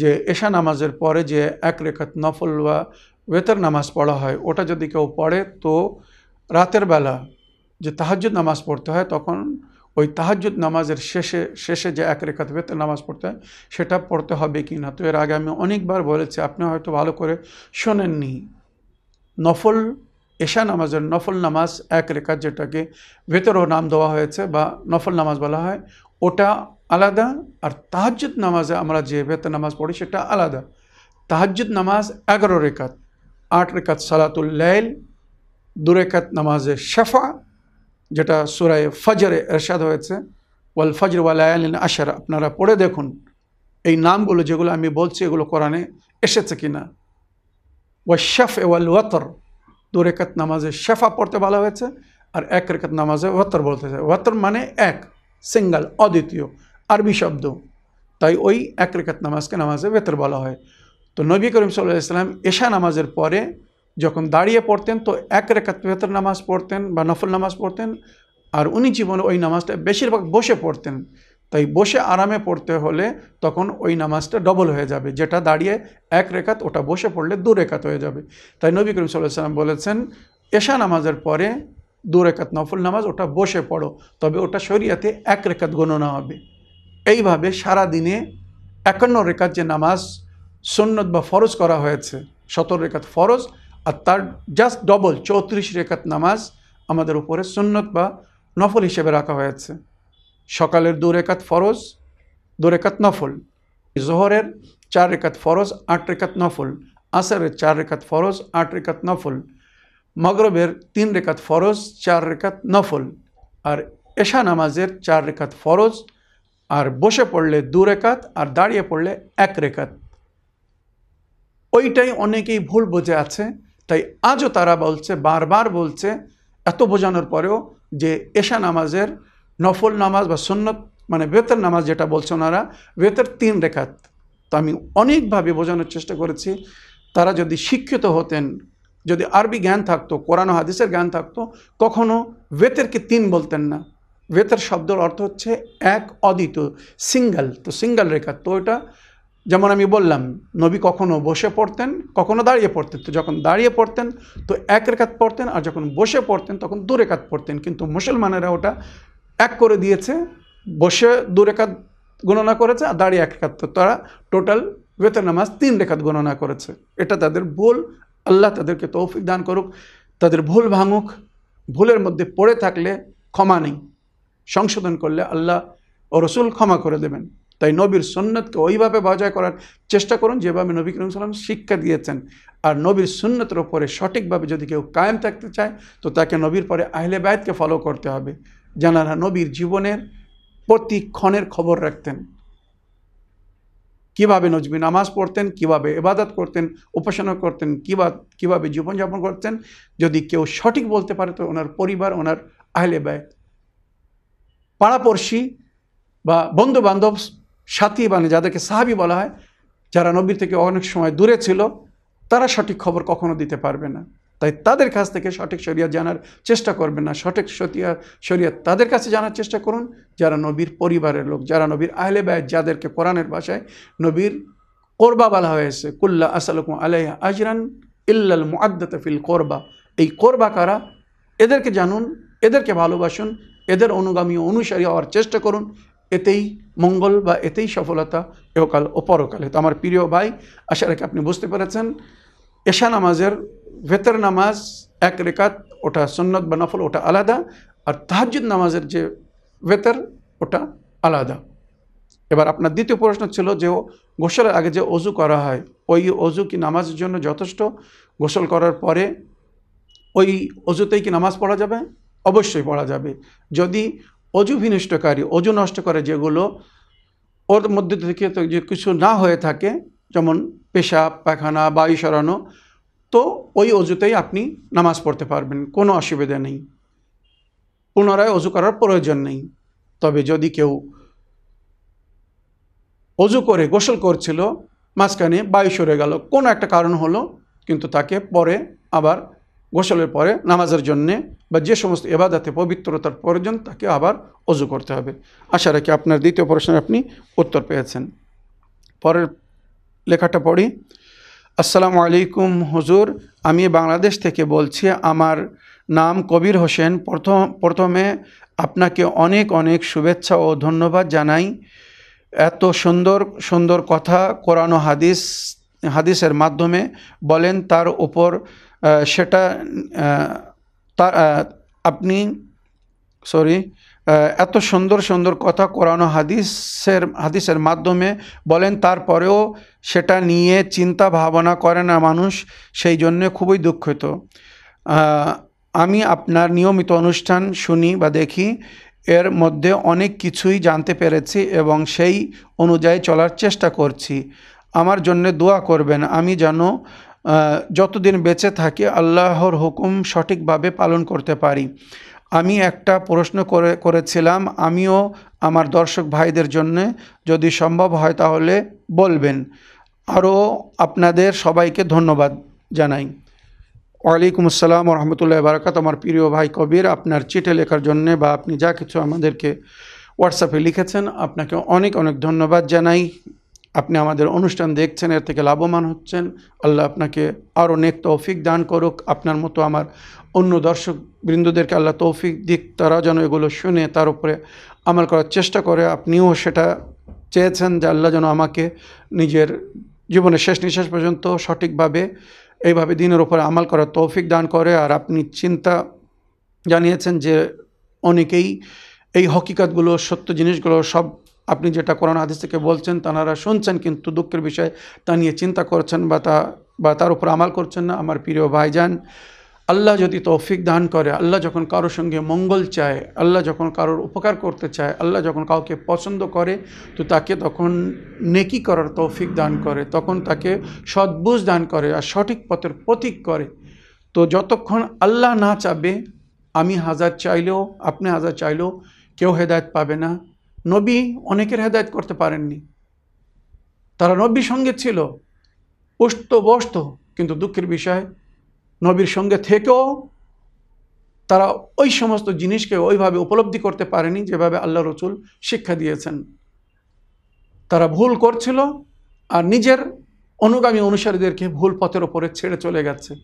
যে এশা নামাজের পরে যে এক রেখাত নফল বা ওয়েতর নামাজ পড়া হয়, ওটা যদি কেউ পড়ে, তো রাতের বেলা যে তাহাজুদ নামাজ পড়তে হয়, তখন ওই তাহাজুদ নামাজের শেষে শেষে যে এক রেখাত বেতন নামাজ পড়তে হয়, সেটা পড়তে হবে কি না? তো এর আগে আমি অনেকবার বলেছি, আপনি হয়তো ভালো করে শোনেননি। নফল, এশা নামাজের নফল নামাজ এক রেখাত যেটাকে ভেতরও নাম দেওয়া হয়েছে বা নফল নামাজ বলা হয়, ওটা আলাদা আর তাহাজ্জুদ নামাজে আমরা যে বেতন নামাজ পড়ি, সেটা আলাদা। তাহাজ্জুদ নামাজ এগারো রেখাত, আট রেখাত সালাতুল লাইল, দু রেখাত নামাজে শেফা যেটা সুরায় ফজরে এরশাদ হয়েছে, ওয়াল ফজর ওয়াল ওয়ালায়ালিন আশার, আপনারা পড়ে দেখুন, এই নামগুলো যেগুলো আমি বলছি, এগুলো কোরআনে এসেছে কি কিনা ওয়াশাফ ওয়াল ওয়াতর, দু রেখাত নামাজে শেফা পড়তে বলা হয়েছে, আর এক রেখাত নামাজে ওয়াতর বলতেছে ওয়াতর মানে এক, সিঙ্গেল, অদ্বিতীয়, আরবি শব্দ। তাই ওই এক রেখাত নামাজকে নামাজে বেতর বলা হয়। তো নবী করিম সাল্লাহ ইসলাম এশা নামাজের পরে যখন দাঁড়িয়ে পড়তেন, তো এক রেখাত বেতর নামাজ পড়তেন বা নফল নামাজ পড়তেন, আর উনি জীবনে ওই নামাজটা বেশিরভাগ বসে পড়তেন। তাই বসে আরামে পড়তে হলে তখন ওই নামাজটা ডবল হয়ে যাবে। যেটা দাঁড়িয়ে এক রেখাত, ওটা বসে পড়লে দু রেখাত হয়ে যাবে। তাই নবী করিম সাল্লাহ সাল্লাম বলেছেন, এশা নামাজের পরে দু রেখাত নফল নামাজ, ওটা বসে পড়ো। তবে ওটা শরিয়াতে এক রেখাত গণনা হবে। এইভাবে সারা দিনে একান্ন রেখাত যে নামাজ সুন্নত বা ফরজ করা হয়েছে, সতেরো রেখাত ফরজ আর তার জাস্ট ডবল চৌত্রিশ রেখাত নামাজ আমাদের উপরে সুন্নত বা নফল হিসেবে রাখা হয়েছে। সকালের দু রেখাত ফরজ, দু রেখাত নফল। জোহরের চার রেখাত ফরজ, আট রেখাত নফল। আসরের চার রেখাত ফরজ, আট রেখাত নফল। মগরবের তিন রেখাত ফরজ, চার রেখাত নফল। আর এশা নামাজের চার রেখাত ফরজ। আর বসে পড়লে দু রেখাত, আর দাঁড়িয়ে পড়লে এক রেখাত। ওইটাই অনেকেই ভুল বোঝে আছে। তাই আজও তারা বলছে, বারবার বলছে, এত বোঝানোর পরেও যে এশা নামাজের নফল নামাজ বা সন্নত মানে বেতের নামাজ যেটা বলছে ওনারা, বেতের তিন রেখাত। তো আমি অনেকভাবে বোঝানোর চেষ্টা করেছি, তারা যদি শিক্ষিত হতেন, যদি আরবি জ্ঞান থাকতো, কোরআন হাদিসের জ্ঞান থাকতো, কখনো বেতেরকে তিন বলতেন না। বেতের শব্দের অর্থ হচ্ছে এক অদিত সিঙ্গেল। তো সিঙ্গেল রেখা তো ওটা যেমন আমি বললাম, নবী কখনো বসে পড়তেন, কখনো দাঁড়িয়ে পড়তেন। তো যখন দাঁড়িয়ে পড়তেন, তো এক রেখাত পড়তেন, আর যখন বসে পড়তেন, তখন দু রেখাত পড়তেন। কিন্তু মুসলমানেরা ওটা এক করে দিয়েছে, বসে দু রেখাত গণনা করেছে, আর দাঁড়িয়ে এক রেখাত। তো তারা টোটাল বেতন নামাজ তিন রেখাত গণনা করেছে। এটা তাদের ভুল। আল্লাহ তাদেরকে তৌফিক দান করুক। তাদের ভুল ভাঙুক। ভুলের মধ্যে পড়ে থাকলে ক্ষমা নেই। সংশোধন করলে আল্লাহ ও রসুল ক্ষমা করে দেবেন। তাই নবীর সুন্নতকে ওইভাবে বজায় করার চেষ্টা করুন যেভাবে নবী করিম সাল্লাম শিক্ষা দিয়েছেন। আর নবীর সুন্নতের ওপরে সঠিকভাবে যদি কেউ কায়েম থাকতে চায়, তো তাকে নবীর পরে আহলে বায়তকে ফলো করতে হবে। জানারা নবীর জীবনের প্রতি ক্ষণের খবর রাখতেন। কীভাবে নজবি নামাজ পড়তেন, কীভাবে এবাদত করতেন, উপাসনা করতেন কীভাবে কীভাবে জীবনযাপন করতেন, যদি কেউ সঠিক বলতে পারে, তো ওনার পরিবার, ওনার আহলে ব্যয় পাড়াপড়শি বা বন্ধু বান্ধব সাথী মানে যাদেরকে সাহাবি বলা হয়, যারা নবীর থেকে অনেক সময় দূরে ছিল, তারা সঠিক খবর কখনো দিতে পারবে না। তাই তাদের কাছ থেকে সঠিক শরিয়াত জানার চেষ্টা করবেন না। সঠিক সতিয়া, শরিয়াত তাদের কাছে জানার চেষ্টা করুন, যারা নবীর পরিবারের লোক, যারা নবীর আহলে ব্যয় যাদেরকে কোরআনের ভাষায় নবীর কোরবা বলা হয়েছে, কুল্লা আসালকুম আলাইহা আজরান ইল্লাল মুআদ্দাত ফিল কোরবা। এই কোরবা কারা? এদেরকে জানুন, এদেরকে ভালোবাসুন, এদের অনুগামী অনুসারী হওয়ার চেষ্টা করুন এতেই মঙ্গল বা এতেই সফলতা এহকাল ও পরকালে। তো আমার প্রিয় ভাই, আশা রেখে আপনি বুঝতে পেরেছেন, এশা নামাজের ভেতর নামাজ এক রেখাত, ওটা সন্নত বা নফল, ওটা আলাদা, আর তাহাজুদ নামাজের যে ভেতর, ওটা আলাদা। এবার আপনার দ্বিতীয় প্রশ্ন ছিল যে গোসলের আগে যে অজু করা হয়, ওই অজু কি নামাজের জন্য যথেষ্ট? গোসল করার পরে ওই অজুতেই কি নামাজ পড়া যাবে? অবশ্যই পড়া যাবে। যদি অজু বিনষ্টকারী, অজু নষ্ট করে যেগুলো ওর মধ্যে থেকে তো যে কিছু না হয়ে থাকে, যেমন পেশাব, পায়খানা বায়ু সরানো তো ওই অজুতেই আপনি নামাজ পড়তে পারবেন, কোনো অসুবিধা নেই। পুনরায় অজু করার প্রয়োজন নেই। তবে যদি কেউ অজু করে, গোসল করছিল, মাঝখানে বায়ু সরে গেল, কোনো একটা কারণ হলো, কিন্তু তাকে পরে আবার গোসলের পরে নামাজের জন্যে বা যে সমস্ত এবাদাতে পবিত্রতার প্রয়োজন, তাকে আবার অজু করতে হবে। আশা রাখি আপনার দ্বিতীয় প্রশ্নের আপনি উত্তর পেয়েছেন। পরের লেখাটা পড়ি। আসসালামু আলাইকুম হুজুর, আমি বাংলাদেশ থেকে বলছি, আমার নাম কবির হোসেন। প্রথম, প্রথমে আপনাকে অনেক অনেক শুভেচ্ছা ও ধন্যবাদ জানাই। এত সুন্দর সুন্দর কথা কোরআন হাদিস, হাদিসের মাধ্যমে বলেন, তার উপর সেটা আপনি সরি এত সুন্দর সুন্দর কথা কোরআন হাদিসের হাদিসের মাধ্যমে বলেন, তারপরেও সেটা নিয়ে চিন্তা ভাবনা করে না মানুষ, সেই জন্যে খুবই দুঃখিত। আমি আপনার নিয়মিত অনুষ্ঠান শুনি বা দেখি, এর মধ্যে অনেক কিছুই জানতে পেরেছি এবং সেই অনুযায়ী চলার চেষ্টা করছি। আমার জন্য দোয়া করবেন, আমি যেন যতদিন বেঁচে থাকি আল্লাহর হুকুম সঠিকভাবে পালন করতে পারি। আমি একটা প্রশ্ন করে, করেছিলাম, আমিও আমার দর্শক ভাইদের জন্য যদি সম্ভব হয় তাহলে বলবেন। আরও আপনাদের সবাইকে ধন্যবাদ জানাই। ওয়ালাইকুম আসসালাম রহমতুল্লাহ বারাকাত আমার প্রিয় ভাই কবির, আপনার চিঠি লেখার জন্যে বা আপনি যা কিছু আমাদেরকে হোয়াটসঅ্যাপে লিখেছেন, আপনাকে অনেক অনেক ধন্যবাদ জানাই। আপনি আমাদের অনুষ্ঠান দেখছেন, এর থেকে লাভবান হচ্ছেন। আল্লাহ আপনাকে আরও নেক তৌফিক দান করুক। আপনার মতো আমার অন্য দর্শক বৃন্দদেরকে আল্লাহ তৌফিক দিক তারা যেন এগুলো শুনে, তার উপরে আমল করার চেষ্টা করে। আপনিও সেটা চেয়েছেন যে আল্লাহ যেন আমাকে নিজের জীবনের শেষ নিঃশ্বাস পর্যন্ত সঠিকভাবে এইভাবে দিনের উপরে আমাল করার তৌফিক দান করে। আর আপনি চিন্তা জানিয়েছেন যে অনেকেই এই হকিকতগুলো, সত্য জিনিসগুলো সব আপনি যেটা কোরআন হাদিস থেকে বলছেন তাঁরা শুনছেন কিন্তু দুঃখের বিষয়, তা নিয়ে চিন্তা করছেন বা তা, বা তার উপর আমাল করছেন না। আমার প্রিয় ভাইজান, আল্লাহ যদি তৌফিক দান করে, আল্লাহ যখন কারোর সঙ্গে মঙ্গল চায়, আল্লাহ যখন কারোর উপকার করতে চায়, আল্লাহ যখন কাউকে পছন্দ করে, তো তাকে তখন নেকি করার তৌফিক দান করে, তখন তাকে সদ্বুজ দান করে আর সঠিক পথের প্রতীক করে। তো যতক্ষণ আল্লাহ না চাবে, আমি হাজার চাইলেও, আপনি হাজার চাইলেও কেউ হেদায়ত পাবে না। নবী অনেকের হেদায়ত করতে পারেননি। তারা নবীর সঙ্গে ছিল উষ্ট বসত কিন্তু দুঃখের বিষয়, নবীর সঙ্গে থেকেও তারা ওই সমস্ত জিনিসকে ওইভাবে উপলব্ধি করতে পারেনি যেভাবে আল্লাহ রসুল শিক্ষা দিয়েছেন। তারা ভুল করছিল আর নিজের অনুগামী অনুসারীদেরকে ভুল পথের ওপরে ছেড়ে চলে গেছে।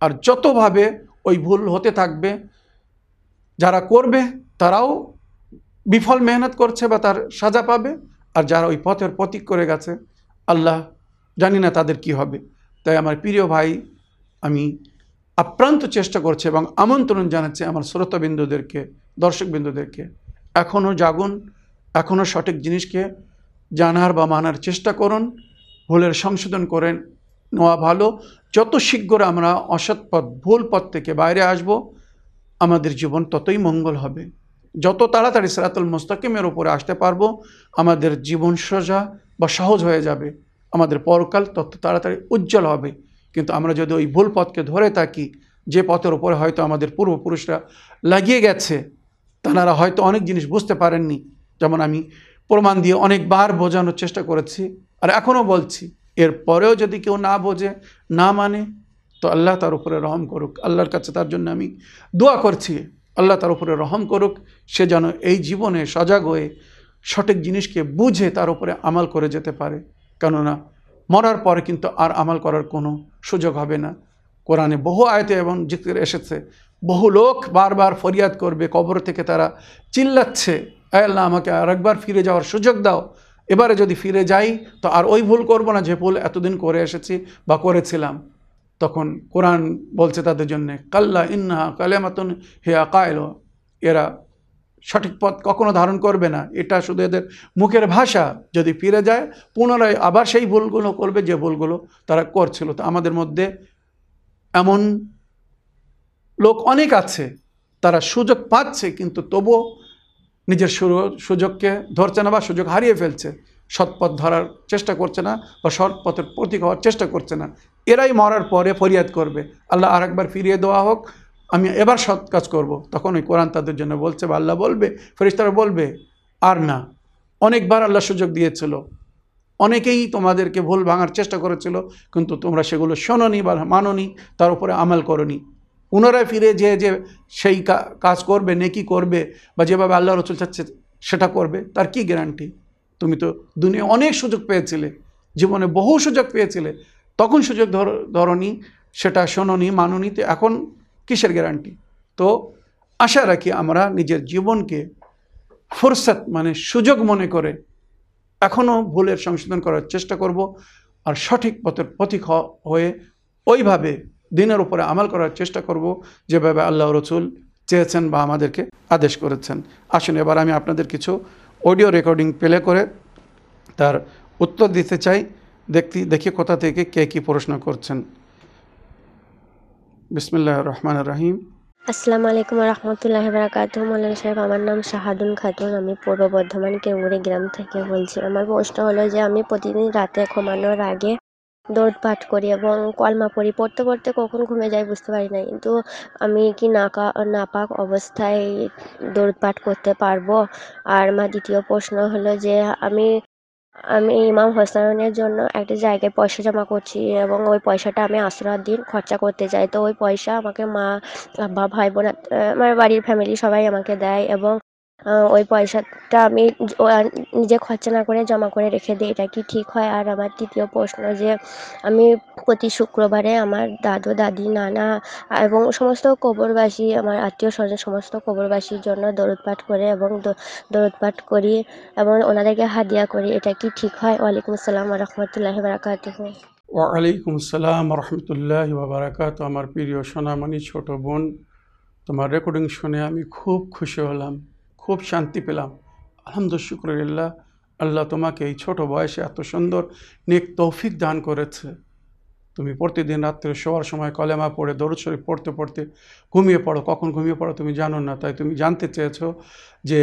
আর যতভাবে ওই ভুল হতে থাকবে, যারা করবে, তারাও বিফল মেহনত করছে বা তার সাজা পাবে আর যারা ওই পথের প্রতীক করে গেছে, আল্লাহ জানি না তাদের কি হবে। তাই আমার প্রিয় ভাই, আমি আপ্রান্ত চেষ্টা করছে এবং আমন্ত্রণ জানাচ্ছে আমার শ্রোতাবিন্দুদেরকে, দর্শকবিন্দুদেরকে এখনও জাগুন এখনও সঠিক জিনিসকে জানার বা মানার চেষ্টা করুন, ভুলের সংশোধন করে নেওয়া ভালো। যত শীঘ্র আমরা অসৎ পথ, ভুল পথ থেকে বাইরে আসব, আমাদের জীবন ততই মঙ্গল হবে। যত তাড়াতাড়ি সিরাতুল মুস্তাকিমের উপরে আসতে পারব, আমাদের জীবন সোজা বা সহজ হয়ে যাবে। আমাদের পরকাল তত তাড়াতাড়ি উজ্জ্বল হবে। কিন্তু আমরা যদি ওই ভুল পথকে ধরে থাকি, যে পথের উপরে হয়তো আমাদের পূর্বপুরুষরা লাগিয়ে গেছে তারা হয়তো অনেক জিনিস বুঝতে পারেননি। যেমন আমি প্রমাণ দিয়ে অনেকবার বোঝানোর চেষ্টা করেছি আর এখনও বলছি এরপরেও যদি কেউ না বোঝে, না মানে তো আল্লাহ তার উপরে রহম করুক। আল্লাহর কাছে তার জন্য আমি দোয়া করছি। আল্লাহ তার উপরে রহম করুক, সে যেন এই জীবনে সজাগ হয়ে সঠিক জিনিসকে বুঝে তার উপরে আমাল করে যেতে পারে। কেননা মরার পরে কিন্তু আর আমাল করার কোনো সুযোগ হবে না। কোরআনে বহু আয়তে এবং জিকির এসেছে, বহু লোক বারবার ফরিয়াদ করবে, কবর থেকে তারা চিল্লাচ্ছে আল্লাহ, আমাকে আর একবার ফিরে যাওয়ার সুযোগ দাও। এবারে যদি ফিরে যাই, তো আর ওই ভুল করব না, যে ভুল এতদিন করে এসেছি বা করেছিলাম। তখন কোরআন বলছে তাদের জন্য, কাল্লা ইন্নাহা কালেমাতুন হে আকায়ল এরা সঠিক পথ কখনো ধারণ করবে না। এটা শুধু এদের মুখের ভাষা। যদি ফিরে যায়, পুনরায় আবার সেই ভুলগুলো করবে যে ভুলগুলো তারা করছিল। তো আমাদের মধ্যে এমন লোক অনেক আছে, তারা সুযোগ পাচ্ছে, কিন্তু তবুও নিজের সুযোগকে ধরছে না বা সুযোগ হারিয়ে ফেলছে। সৎপথ ধরার চেষ্টা করছে না বা সৎ পথের প্রতীক হওয়ার চেষ্টা করছে না। এরাই মরার পরে ফরিয়াদ করবে। আল্লাহ আরেকবার ফিরিয়ে দেওয়া হোক, আমি এবার সৎ কাজ করব। তখন ওই কোরআন তাদের জন্য বলছে, বা আল্লাহ বলবে ফেরিস্তারা বলবে, আর না, অনেকবার আল্লাহ সুযোগ দিয়েছিল। অনেকেই তোমাদেরকে ভুল ভাঙার চেষ্টা করেছিল, কিন্তু তোমরা সেগুলো শোনোনি বা মানোনি, তার উপরে আমাল করনি। পুনরায় ফিরে যে যে সেই কাজ করবে, নেকি করবে, বা যেভাবে আল্লাহ রসুল চাচ্ছে, সেটা করবে, তার কি গ্যারান্টি তুমি তো দুনিয়া অনেক সুযোগ পেয়েছিলে, জীবনে বহু সুযোগ পেয়েছিলে তখন সুযোগ ধর, ধরনি, সেটা শোনোনি, মাননি, তো এখন কিসের গ্যারান্টি তো আশা রাখি আমরা নিজের জীবনকে ফুরসত মানে সুযোগ মনে করে এখনও ভুলের সংশোধন করার চেষ্টা করব আর সঠিক পথের পথিক হয়ে ওইভাবে দিনের উপরে আমাল করার চেষ্টা করব যেভাবে আল্লাহ রসুল চেয়েছেন বা আমাদেরকে আদেশ করেছেন। আসুন, এবার আমি আপনাদের কিছু অডিও রেকর্ডিং প্লে করে তার উত্তর দিতে চাই। দেখতে, দেখি কোথা থেকে কে কী প্রশ্ন করছেন। বিসমিল্লাহ রহমান রাহিম। আসসালামু আলাইকুম রহমতুল্লাহ বারাকাত মৌলানা সাহেব, আমার নাম শাহাদুল খাতুন। আমি পূর্ব বর্ধমান কেউড়ি গ্রাম থেকে বলছি। আমার প্রশ্ন হলো যে, আমি প্রতিদিন রাতে ঘুমানোর আগে দৌড় পাঠ করি এবং কলমা পড়ি। পড়তে পড়তে কখন ঘুমে যাই বুঝতে পারি না। কিন্তু আমি কি নাকা, নাপাক অবস্থায় দৌড় পাঠ করতে পারব? আর আমার দ্বিতীয় প্রশ্ন হলো যে, আমি আমি ইমাম হোসেনের জন্য একটা জায়গায় পয়সা জমা করছি এবং ওই পয়সাটা আমি আশুরার দিন খরচা করতে যাই। তো ওই পয়সা আমাকে মা বা ভাই, বোন আমার বাড়ির ফ্যামিলি সবাই আমাকে দেয় এবং ওই পয়সাটা আমি নিজে খরচা না করে জমা করে রেখে দিই। এটা কি ঠিক হয়? আর আমার তৃতীয় প্রশ্ন যে, আমি প্রতি শুক্রবারে আমার দাদু, দাদি, নানা এবং সমস্ত কবরবাসী, আমার আত্মীয় স্বজন, সমস্ত কবরবাসীর জন্য দরুদ পাঠ করে এবং দরুদ পাঠ করি এবং ওনাদেরকে হাদিয়া করি। এটা কি ঠিক হয়? ওয়ালাইকুম আসসালাম রহমতুল্লাহ বারাকাতুহ ওয়ালাইকুম আসসালাম রহমতুল্লাহ বারাকাত আমার প্রিয় সোনামণি, ছোট বোন, তোমার রেকর্ডিং শুনে আমি খুব খুশি হলাম। খুব শান্তি পেলাম। আলহামদুল শুক্রিল্লাহ আল্লাহ তোমাকে এই ছোট বয়সে এত সুন্দর নেক তৌফিক দান করেছে। তুমি প্রতিদিন রাত্রে শোয়ার সময় কলেমা পড়ে, দরুদ শরীফ পড়তে পড়তে ঘুমিয়ে পড়ো। কখন ঘুমিয়ে পড়ো তুমি জানো না, তাই তুমি জানতে চেয়েছো যে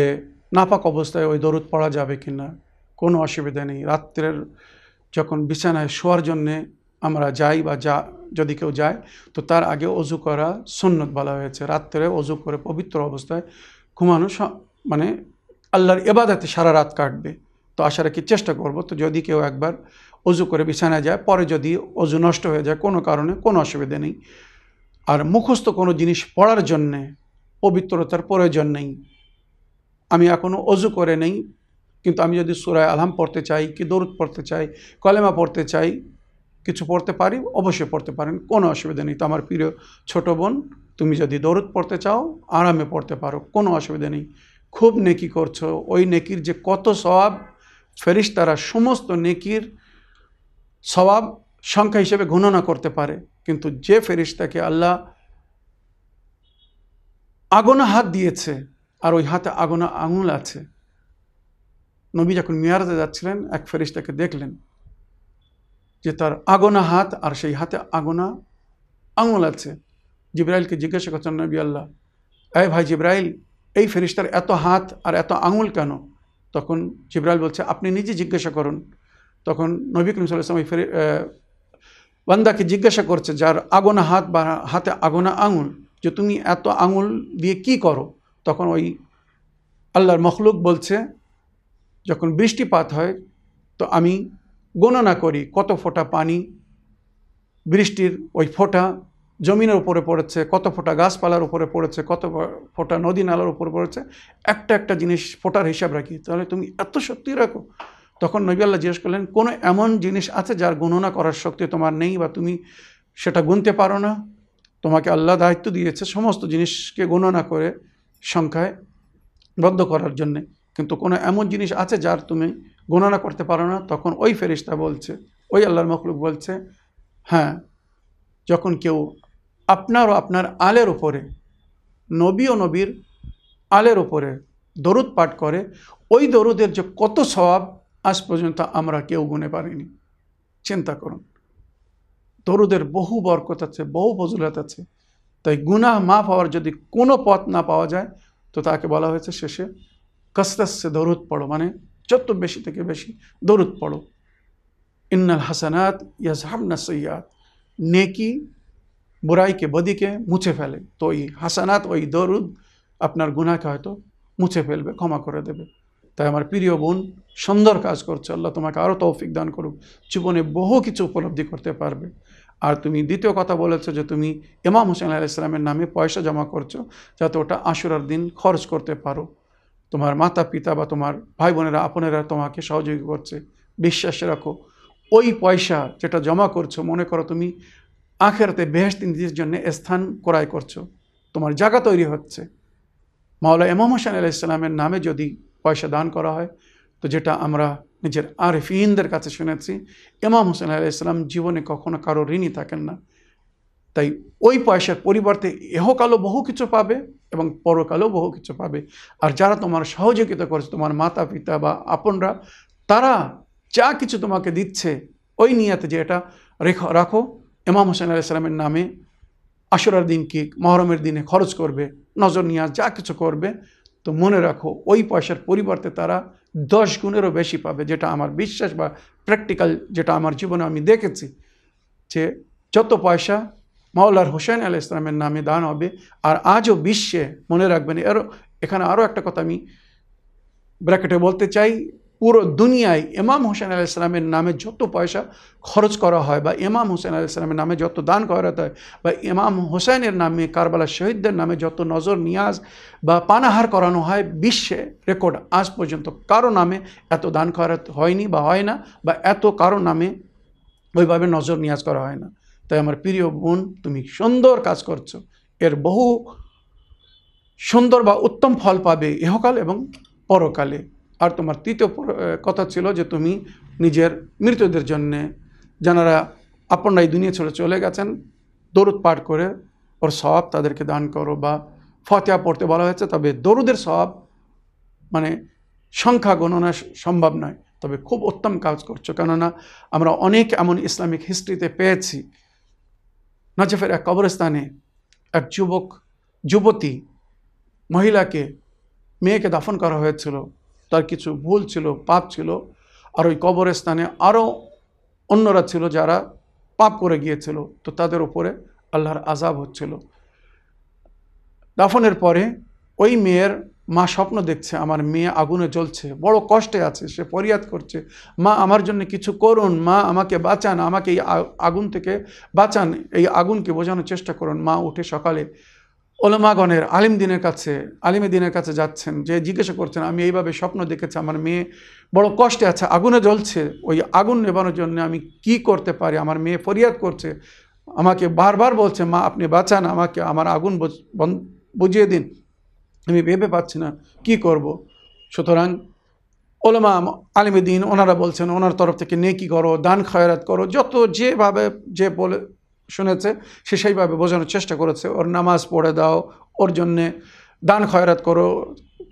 নাপাক অবস্থায় ওই দরুদ পড়া যাবে কি না। কোনো অসুবিধা নেই। রাত্রের যখন বিছানায় শোয়ার জন্যে আমরা যাই বা যা, যদি কেউ যায়, তো তার আগে অজু করা সুন্নত বলা হয়েছে। রাত্রে অজু করে পবিত্র অবস্থায় ঘুমানো মানে আল্লাহর এবাদাতে সারা রাত কাটবে। তো আশা রাখি চেষ্টা করব। তো যদি কেউ একবার অজু করে বিছানায় যায়, পরে যদি অজু নষ্ট হয়ে যায়, কোনো কারণে কোনো অসুবিধে নেই। আর মুখস্থ কোনো জিনিস পড়ার জন্যে, পবিত্রতার প্রয়োজন নেই। আমি এখনও অজু করে নেই, কিন্তু আমি যদি সুরায় আলহাম পড়তে চাই, কি দরুদ পড়তে চাই, কলেমা পড়তে চাই, কিছু পড়তে পারি, অবশ্যই পড়তে পারেন, কোনো অসুবিধা নেই। তো আমার প্রিয় ছোটো বোন, তুমি যদি দরুদ পড়তে চাও, আরামে পড়তে পারো, কোনো অসুবিধা নেই। খুব নেকি করছ। ওই নেকির যে কত সওয়াব ফেরিস্তারা সমস্ত নেকির সওয়াব সংখ্যা হিসেবে গণনা করতে পারে। কিন্তু যে ফেরিস্তাকে আল্লাহ আগোনা হাত দিয়েছে আর ওই হাতে আগোনা আঙুল আছে, নবী যখন মিয়ারাজে যাচ্ছিলেন, এক ফেরিস্তাকে দেখলেন যে তার আগোনা হাত আর সেই হাতে আগোনা আঙুল আছে। জিব্রাইলকে জিজ্ঞাসা করছেন, নবী আল্লাহ এই ভাই জিব্রাইল এই ফেরিস্তার এত হাত আর এত আঙুল কেন? তখন জিব্রাইল বলছে, আপনি নিজে জিজ্ঞাসা করুন। তখন নবী করিম সাল্লাম ওই ফেরি বান্দাকে জিজ্ঞাসা করছে, যার আগোনা হাত বা হাতে আগোনা আঙুল, যে তুমি এত আঙুল দিয়ে কি করো? তখন ওই আল্লাহর মখলুক বলছে, যখন বৃষ্টিপাত হয়, তো আমি গণনা করি কত ফোঁটা পানি বৃষ্টির ওই ফোঁটা জমিনের উপরে পড়েছে, কত ফোঁটা গাছপালার উপরে পড়েছে, কত ফোঁটা নদী নালার উপরে পড়েছে, একটা একটা জিনিস ফোঁটার হিসাব রাখি। তাহলে তুমি এত শক্তি রাখো। তখন নবী আল্লাহ জিজ্ঞেস করলেন, কোনো এমন জিনিস আছে যার গণনা করার শক্তি তোমার নেই বা তুমি সেটা গুনতে পারো না? তোমাকে আল্লাহ দায়িত্ব দিয়েছে সমস্ত জিনিসকে গণনা করে সংখ্যায় বদ্ধ করার জন্যে। কিন্তু কোনো এমন জিনিস আছে যার তুমি গণনা করতে পারো না? তখন ওই ফেরিস্তা বলছে, ওই আল্লাহর মখলুক বলছে হ্যাঁ যখন কেউ আপনার ও আপনার আলের উপরে, নবী ও নবীর আলের উপরে দরুদ পাঠ করে, ওই দরুদের যে কত স্বভাব আজ পর্যন্ত আমরা কেউ গুনে পারিনি। চিন্তা করুন, দরুদের বহু বরকত আছে, বহু ফজলত আছে। তাই গুনাহ মাফ হওয়ার যদি কোনো পথ না পাওয়া যায়, তো তাকে বলা হয়েছে শেষে, কস্তসে দরুদ পড়ো মানে যত বেশি থেকে বেশি দরুদ পড়ো। ইন্নাল হাসানাত ইয়াজহাবনা সৈয়াদ নেকি বুরাইকে, বদিকে মুছে ফেলে। তো ওই হাসানাত, ওই দরুদ আপনার গুনাহকে হয়তো মুছে ফেলবে, ক্ষমা করে দেবে। তাই আমার প্রিয় বোন, সুন্দর কাজ করছে, আল্লাহ তোমাকে আরও তৌফিক দান করুক। জীবনে বহু কিছু উপলব্ধি করতে পারবে। আর তুমি দ্বিতীয় কথা বলেছ যে তুমি ইমাম হোসেন আলাহ ইসলামের নামে পয়সা জমা করছ, যাতে ওটা আশুরার দিন খরচ করতে পারো। তোমার মাতা পিতা বা তোমার ভাই বোনেরা, আপনেরা তোমাকে সহযোগী করছে। বিশ্বাস রাখো, ওই পয়সা যেটা জমা করছ, মনে করো তুমি আখেরাতে বেহেস্তি নিজের জন্য স্থান ক্রয় করছ। তোমার জায়গা তৈরি হচ্ছে। মাওলা ইমাম হোসেন আলাহ ইসলামের নামে যদি পয়সা দান করা হয়, তো যেটা আমরা নিজের আরিফিনদের কাছে শুনেছি এমাম হোসেন আলাহ ইসলাম জীবনে কখনো কারও ঋণী থাকেন না। তাই ওই পয়সার পরিবর্তে এহকালও বহু কিছু পাবে এবং পরকালেও বহু কিছু পাবে। আর যারা তোমার সহযোগিতা করেছে, তোমার মাতা পিতা বা আপনরা, তারা যা কিছু তোমাকে দিচ্ছে, ওই নিয়াতে যে এটা রেখো, রাখো। ইমাম হোসেন আলাইসালামের নামে আশুরার দিন কি মহরমের দিনে খরচ করবে, নজর নিয়ে যা কিছু করবে, তো মনে রাখো, ওই পয়সার পরিবর্তে তারা দশ গুণেরও বেশি পাবে, যেটা আমার বিশ্বাস বা প্র্যাকটিক্যাল যেটা আমার জীবনে আমি দেখেছি, যে যত পয়সা মাওলার হোসেন আল ইসলামের নামে দান হবে, আর আজও বিশ্বে, মনে রাখবেন এর এখানে আরও একটা কথা আমি ব্র্যাকেটে বলতে চাই পুরো দুনিয়ায় ইমাম হোসেন আলাহ ইসলামের নামে যত পয়সা খরচ করা হয় বা ইমাম হোসেন আলাহ ইসলামের নামে যত দান করাতে হয় বা ইমাম হোসেনের নামে কারবালা শহীদদের নামে যত নজর নিয়াজ বা পানাহার করানো হয় বিশ্বে রেকর্ড আজ পর্যন্ত কারও নামে এত দান করা হয়নি বা হয় না বা এত কারও নামে ওইভাবে নজর নিয়াজ করা হয় না। তাই আমার প্রিয় বোন, তুমি সুন্দর কাজ করছ। এর বহু সুন্দর বা উত্তম ফল পাবে ইহকাল এবং পরকালে। আর তোমার তৃতীয় কথা ছিল যে তুমি নিজের মৃতদের জন্যে যারা আপনারা এই দুনিয়া ছেড়ে চলে গেছেন, দরুদ পাঠ করে ওর সব তাদেরকে দান করো বা ফতেয়া পড়তে বলা হয়েছে, তবে দরুদের সব মানে সংখ্যা গণনা সম্ভব নয়, তবে খুব উত্তম কাজ করছ। কেননা আমরা অনেক এমন ইসলামিক হিস্ট্রিতে পেয়েছি। নাজফের এক কবরস্থানে এক যুবক, যুবতী মহিলাকে, মেয়েকে দাফন করা হয়েছিল। তার কিছু ভুল ছিল, পাপ ছিল। আর ওই কবরস্থানে আরও অন্যরা ছিল যারা পাপ করে গিয়েছিল। তো তাদের উপরে আল্লাহর আজাব হচ্ছিল। দাফনের পরে ওই মেয়ের মা স্বপ্ন দেখছে, আমার মেয়ে আগুনে জ্বলছে, বড় কষ্টে আছে, সে ফরিয়াদ করছে। মা, আমার জন্য কিছু করুন, মা, আমাকে বাঁচান, আমাকে এই আগুন থেকে বাঁচান, এই আগুনকে বোঝানোর চেষ্টা করুন। মা উঠে সকালে ওলামাগণের, আলিম দিনের কাছে, আলিমে দিনের কাছে যাচ্ছেন, যে জিজ্ঞাসা করছেন, আমি এইভাবে স্বপ্ন দেখেছি, আমার মেয়ে বড় কষ্টে আছে, আগুনে জ্বলছে, ওই আগুন নেবানোর জন্য আমি কি করতে পারি? আমার মেয়ে ফরিয়াদ করছে, আমাকে বারবার বলছে, মা, আপনি বাঁচান আমাকে, আমার আগুন বুঝিয়ে দিন। আমি ভেবে পাচ্ছি না, কি করব? সুতরাং ওলামা আলিমে দিন, ওনারা বলছেন, ওনার তরফ থেকে নেকি করো, দান খয়রাত করো, যত যেভাবে, যে বলে শুনেছে, সে সেইভাবে বোঝানোর চেষ্টা করেছে, ওর নামাজ পড়ে দাও, ওর জন্যে দান খয়রাত করো,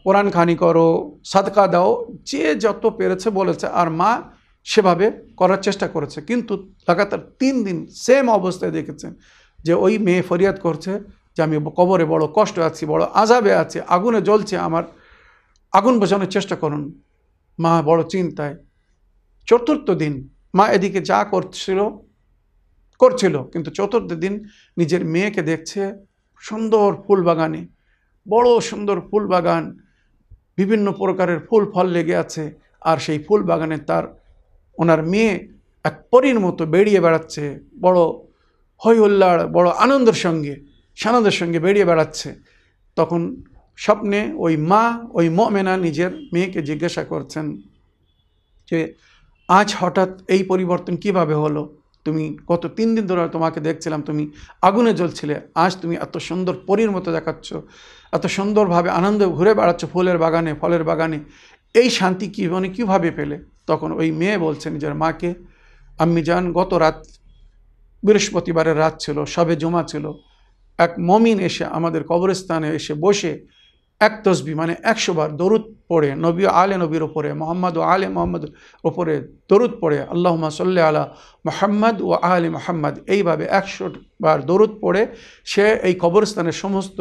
কোরআন খানি করো, সাদকা দাও, যে যত পেরেছে বলেছে, আর মা সেভাবে করার চেষ্টা করেছে। কিন্তু লাগাতার তিন দিন সেম অবস্থায় দেখেছেন যে ওই মেয়ে ফরিয়াদ করছে যে আমি কবরে বড় কষ্ট আছি, বড় আজাবে আছে, আগুনে জ্বলছে আমার। আগুন বোঝানোর চেষ্টা করুন। মা বড় চিন্তায়। চতুর্থ দিন মা এদিকে যা করছিল করছিল। কিন্তু চতুর্থ দিন নিজের মেয়েকে দেখছে সুন্দর ফুল বাগানে। বড় সুন্দর ফুল বাগান, বিভিন্ন প্রকারের ফুল ফল লেগে আছে আর সেই ফুল বাগানে তার, ওনার মেয়ে এক পরীর মতো বেরিয়ে বেড়াচ্ছে, বড় হই হুল্লাড় বড় আনন্দের সঙ্গে, সানন্দের সঙ্গে বেরিয়ে বেড়াচ্ছে। তখন স্বপ্নে ওই মা, ওই মেনা নিজের মেয়েকে জিজ্ঞাসা করছেন যে, আজ হঠাৎ এই পরিবর্তন কীভাবে হলো? তুমি গত তিন দিন ধরে তোমাকে দেখছিলাম, তুমি আগুনে জ্বলছিলে। আজ তুমি এত সুন্দর পরীর মতো দেখাচ্ছ, এত সুন্দরভাবে আনন্দে ঘুরে বেড়াচ্ছ ফুলের বাগানে, ফলের বাগানে। এই শান্তি কী মানে কীভাবে পেলে? তখন ওই মেয়ে বলছে, নিজের মাকে আম্মি যান গত রাত বৃহস্পতিবারের রাত ছিল, সবে জমা ছিল। এক মমিন এসে আমাদের কবরস্থানে এসে বসে এক তসবি মানে একশো বার দরুদ পড়ে, নবী আলে নবীর ওপরে মোহাম্মদ ও আলে মোহাম্মদের ওপরে দরুদ পড়ে আল্লাহমা সাল্লি আলা মোহাম্মদ ও আলে মোহাম্মদ। এইভাবে একশো বার দরুদ পড়ে, সে এই কবরস্থানের সমস্ত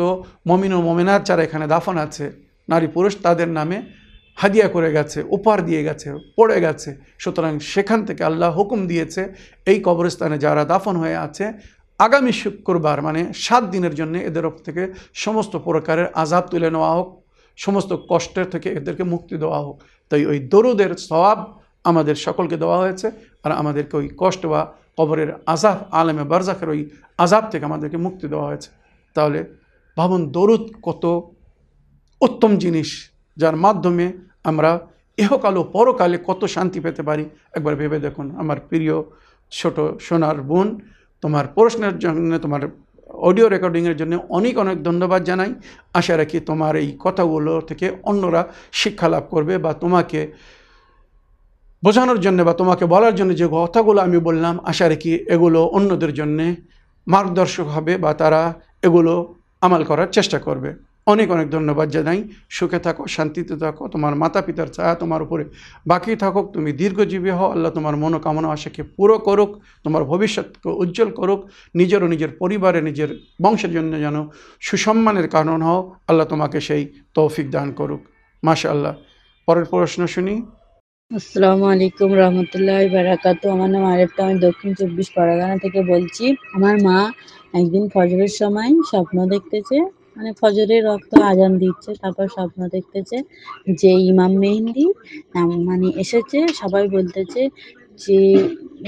মমিন ও মমিনার যারা এখানে দাফন আছে, নারী পুরুষ, তাদের নামে হাদিয়া করে গেছে, উপহার দিয়ে গেছে, পড়ে গেছে। সুতরাং সেখান থেকে আল্লাহ হুকুম দিয়েছে, এই কবরস্থানে যারা দাফন হয়ে আছে আগামী শুক্রবার মানে সাত দিনের জন্য এদের থেকে সমস্ত প্রকারের আজাব তুলে নেওয়া হোক, সমস্ত কষ্টের থেকে এদেরকে মুক্তি দেওয়া হোক। তাই ওই দরুদের সওয়াব আমাদের সকলকে দেওয়া হয়েছে আর আমাদেরকে ওই কষ্ট বা কবরের আজাব, আলেমে বারজাকের ওই আজাব থেকে আমাদেরকে মুক্তি দেওয়া হয়েছে। তাহলে ভাবুন দরুদ কত উত্তম জিনিস, যার মাধ্যমে আমরা ইহকাল ও পরকালে কত শান্তি পেতে পারি। একবার ভেবে দেখুন, আমার প্রিয় ছোট সোনার বোন তোমার প্রশ্নের জন্য, তোমার অডিও রেকর্ডিংয়ের জন্য অনেক অনেক ধন্যবাদ জানাই। আশা রাখি তোমার এই কথাগুলো থেকে অন্যরা শিক্ষা লাভ করবে বা তোমাকে বোঝানোর জন্য বা তোমাকে বলার জন্য যে কথাগুলো আমি বললাম, আশা রাখি এগুলো অন্যদের জন্যে মার্গদর্শক হবে বা তারা এগুলো আমাল করার চেষ্টা করবে। অনেক অনেক ধন্যবাদ জানাই। সুখে থাকো, শান্তিতে থাকো, তোমার মাতা পিতার ছায়া তোমার উপরে বাকি থাকুক, তুমি দীর্ঘজীবী হও, আল্লাহ তোমার মনোকামনা, আশাকে পুরো করুক, তোমার ভবিষ্যৎকে উজ্জ্বল করুক, নিজের ও নিজের পরিবারে, নিজের বংশের জন্য যেন সুসম্মানের কারণ হও, আল্লাহ তোমাকে সেই তৌফিক দান করুক। মাশা আল্লাহ পরের প্রশ্ন শুনি। আসসালামু আলাইকুম রহমতুল্লাহ বারাকাতু। আমার নাম আরেফটা, আমি দক্ষিণ চব্বিশ পরগনা থেকে বলছি। আমার মা একদিন ফজরের সময় স্বপ্ন দেখতেছে মানে ফজরের রক্ত আজান দিচ্ছে, তারপর স্বপ্ন দেখতেছে যে ইমাম মেহেন্দি মানে এসেছে, সবাই বলতেছে যে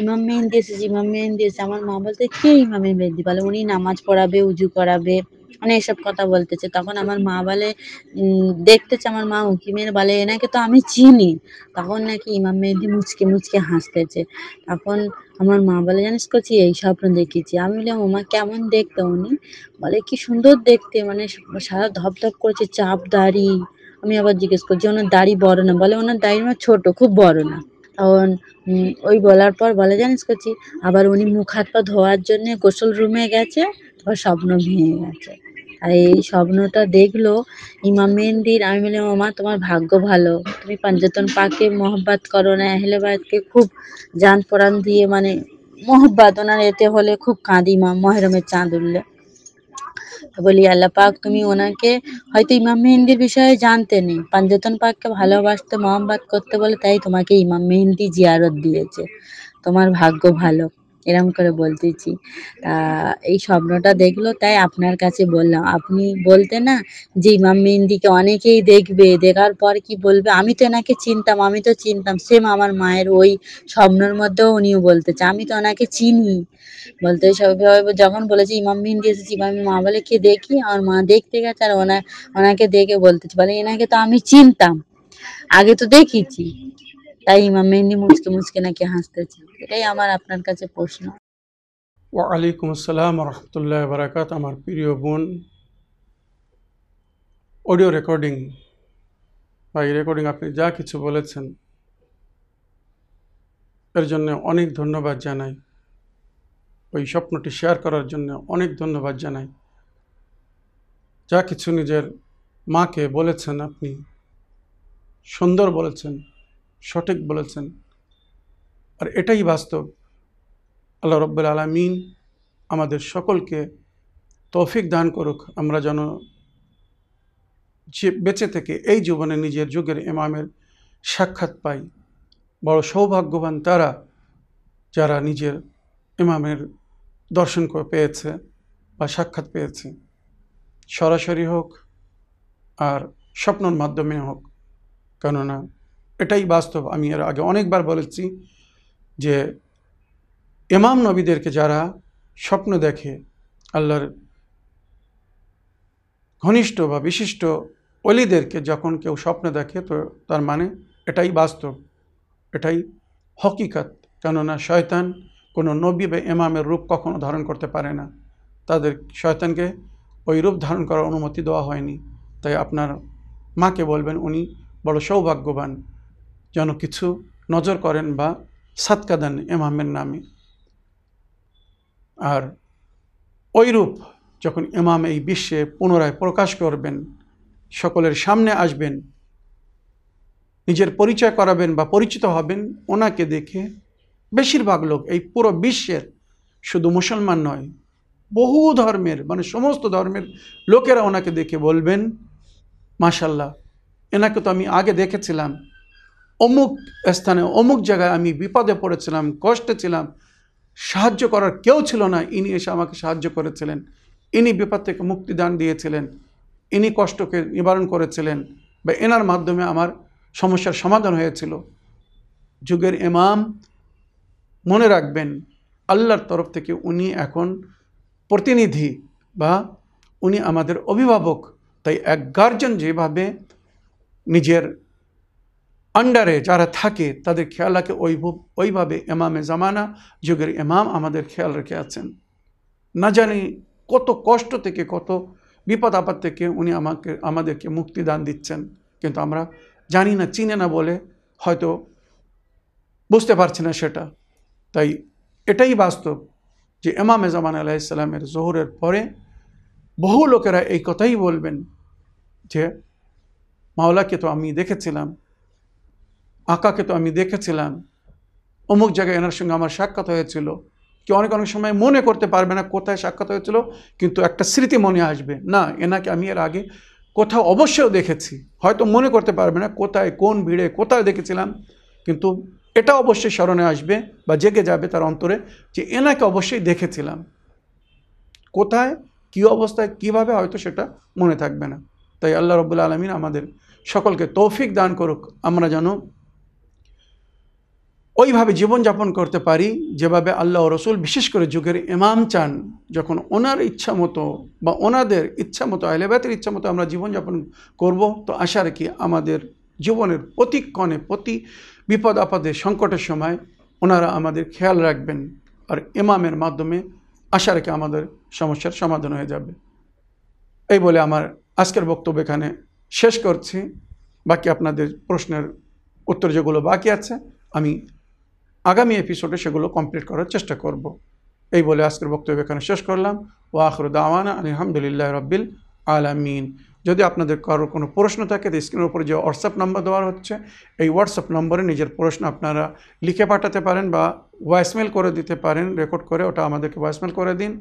ইমাম মেহেন্দি এসেছে, ইমাম মেহেন্দি এসেছে। আমার মা বলতে কে ইমাম মেহেন্দি? বলে, উনি নামাজ পড়াবে, উজু করাবে। মানে এসব কথা বলতেছে। তখন আমার মা বলে দেখতেছে আমার মা উঁকি মেরে বলে, এনাকে তো আমি চিনি। তখন নাকি ইমাম মেহেদি মুচকে মুচকে হাসতেছে। তখন আমার মা বলে, জানিস কচি, এই স্বপ্ন দেখেছি। আমি বললাম, ওমা, কেমন দেখতে উনি? বলে, কি সুন্দর দেখতে মানে সারা ধপধপ করেছে, চাপ দাড়ি। আমি আবার জিজ্ঞেস করছি, ওনার দাড়ি বড় না? বলে, ওনার দাড়ি আমার ছোট, খুব বড় না। তখন ওই বলার পর বলে, জানিস কচি, আবার উনি মুখ হাত পা ধোয়ার জন্য গোসল রুমে গেছে তারপর স্বপ্ন ভেঙে গেছে। আর এই স্বপ্নটা দেখল ইমাম মেহেন্দির। আমি বললাম মামা তোমার ভাগ্য ভালো। তুমি পাঞ্জাতন পাকে মহব্বত করো না। আহলে বায়তকে খুব জান পরাণ দিয়ে মানে মহব্বত ওনার এতে হলে খুব কাঁদি মা, মহরমের চাঁদ উঠলে। বলি, আল্লাহ পাক, তুমি ওনাকে হয়তো ইমাম মেহেন্দির বিষয়ে জানতে নেই। পাঞ্জাতন পাককে ভালোবাসতে, মহব্বত করতে বলে, তাই তোমাকে ইমাম মেহেন্দি জিয়ারত দিয়েছে। তোমার ভাগ্য ভালো। এরম করে বলতেছি। তা এই স্বপ্নটা দেখল, তাই আপনার কাছে বললাম। আপনি বলতে না, যে ইমাম মেহেন্দিকে অনেকেই দেখবে, দেখার পর কি বলবে? আমি তো এনাকে চিনতাম, আমি তো চিনতাম। সেম আমার মায়ের ওই স্বপ্নের মধ্যেও উনিও বলতেছে, আমি তো ওনাকে চিনি। বলতে যখন বলেছে, ইমাম মেহেন্দি এসেছি, ইমাম মা বলে, কে দেখি? আমার মা দেখতে গেছে আর ওনা, ওনাকে দেখে বলতেছে। বলে, এনাকে তো আমি চিনতাম, আগে তো দেখিছি। তাই ইমাম মেহেন্দি মুচকে মুচকে নাকি হাসতেছে। এটাই আমার আপনার কাছে প্রশ্ন। ওয়ালাইকুম আসসালাম রহমতুল্লাহ বারাকাত আমার প্রিয় বোন। অডিও রেকর্ডিং বা এই রেকর্ডিং আপনি যা কিছু বলেছেন, এর জন্য অনেক ধন্যবাদ জানাই। ওই স্বপ্নটি শেয়ার করার জন্য অনেক ধন্যবাদ জানাই। যা কিছু নিজের মাকে বলেছেন আপনি, সুন্দর বলেছেন। সঠিক বলেছেন। আর এটাই বাস্তব। আল্লাহ রব্বুল আলমিন আমাদের সকলকে তৌফিক দান করুক। আমরা যেন যে বেঁচে থেকে এই জীবনে নিজের যুগের ইমামের সাক্ষাৎ পাই। বড় সৌভাগ্যবান তারা যারা নিজের ইমামের দর্শন পেয়েছে বা সাক্ষাৎ পেয়েছে। সরাসরি হোক আর স্বপ্নর মাধ্যমে হোক। কেননা এটাই বাস্তব। আমি এর আগে অনেকবার বলেছি যে এমাম নবীদেরকে যারা স্বপ্ন দেখে, আল্লাহর ঘনিষ্ঠ বা বিশিষ্ট অলিদেরকে যখন কেউ স্বপ্ন দেখে, তো তার মানে এটাই বাস্তব, এটাই হকিকত। কেননা শয়তান কোনো নবী বা ইমামের রূপ কখনো ধারণ করতে পারে না। তাদের শয়তানকে ওই রূপ ধারণ করার অনুমতি দেওয়া হয়নি। তাই আপনার মাকে বলবেন, উনি বড় সৌভাগ্যবান। যেন কিছু নজর করেন বা সাতকা দেন এমামের নামে। আর ওইরূপ যখন ইমাম এই বিশ্বে পুনরায় প্রকাশ করবেন, সকলের সামনে আসবেন, নিজের পরিচয় করাবেন বা পরিচিত হবেন, ওনাকে দেখে বেশিরভাগ লোক এই পুরো বিশ্বের শুধু মুসলমান নয়, বহু ধর্মের মানে সমস্ত ধর্মের লোকেরা ওনাকে দেখে বলবেন মাশাল্লাহ এনাকে তো আমি আগে দেখেছিলাম। অমুক স্থানে, অমুক জায়গায় আমি বিপদে পড়েছিলাম, কষ্টে ছিলাম, সাহায্য করার কেউ ছিল না। ইনি এসে আমাকে সাহায্য করেছিলেন। ইনি বিপদ থেকে মুক্তিদান দিয়েছিলেন। ইনি কষ্টকে নিবারণ করেছিলেন বা এনার মাধ্যমে আমার সমস্যার সমাধান হয়েছিল। যুগের ইমাম, মনে রাখবেন, আল্লাহর তরফ থেকে উনি এখন প্রতিনিধি বা উনি আমাদের অভিভাবক। তাই এক গার্জেন যেভাবে নিজের আন্ডারে যারা থাকে, তাদের খেয়াল রাখে ওই ওইভাবে এমামে জামানা যুগের এমাম আমাদের খেয়াল রেখে আছেন। না জানি কত কষ্ট থেকে, কত বিপদ আপদ থেকে উনি আমাকে, আমাদেরকে মুক্তিদান দিচ্ছেন, কিন্তু আমরা জানি না, চিনে না বলে হয়তো বুঝতে পারছি না সেটা। তাই এটাই বাস্তব যে এমামে জামান আলাইসাল্লামের জোহরের পরে বহু লোকেরা এই কথাই বলবেন যে, মাওলাকে তো আমি দেখেছিলাম আঁকাকে তো আমি দেখেছিলাম। অমুক জায়গায় এনার সঙ্গে আমার সাক্ষাৎ হয়েছিল। কি অনেক অনেক সময় মনে করতে পারবে না কোথায় সাক্ষাৎ হয়েছিল, কিন্তু একটা স্মৃতি মনে আসবে, না, এনাকে আমি এর আগে কোথাও অবশ্যই দেখেছি। হয়তো মনে করতে পারবে না কোথায়, কোন ভিড়ে, কোথায় দেখেছিলাম। কিন্তু এটা অবশ্যই স্মরণে আসবে বা জেগে যাবে তার অন্তরে যে এনাকে অবশ্যই দেখেছিলাম। কোথায়, কী অবস্থায়, কীভাবে হয়তো সেটা মনে থাকবে না। তাই আল্লাহ রবুল্লা আলমিন আমাদের সকলকে তৌফিক দান করুক। আমরা যেন ওইভাবে জীবনযাপন করতে পারি যেভাবে আল্লাহ রসুল বিশেষ করে যুগের ইমাম চান, যখন ওনার ইচ্ছা মতো বা ওনাদের ইচ্ছা মতো আহলেবাতের ইচ্ছা মতো আমরা জীবনযাপন করব, তো আশা রাখি আমাদের জীবনের প্রতিক্ষণে প্রতি বিপদ আপদে, সংকটের সময় ওনারা আমাদের খেয়াল রাখবেন আর ইমামের মাধ্যমে আশা রেখে আমাদের সমস্যার সমাধান হয়ে যাবে। এই বলে আমার আজকের বক্তব্য এখানে শেষ করছি। বাকি আপনাদের প্রশ্নের উত্তর যেগুলো বাকি আছে, আমি আগামী এপিসোডে সেগুলো কমপ্লিট করার চেষ্টা করব। এই বলে আজকের বক্তব্য এখানে শেষ করলাম। ও আখর দাওয়ানা আলহামদুলিল্লাহ রব্বিল আলামিন। যদি আপনাদের কারোর কোনো প্রশ্ন থাকে, তো স্ক্রিনের উপরে যে হোয়াটসঅ্যাপ নাম্বার দেওয়া হচ্ছে, এই হোয়াটসঅ্যাপ নম্বরে নিজের প্রশ্ন আপনারা লিখে পাঠাতে পারেন বা ভয়েসমেল করে দিতে পারেন রেকর্ড করে ওটা আমাদেরকে ভয়েসমেল করে দিন।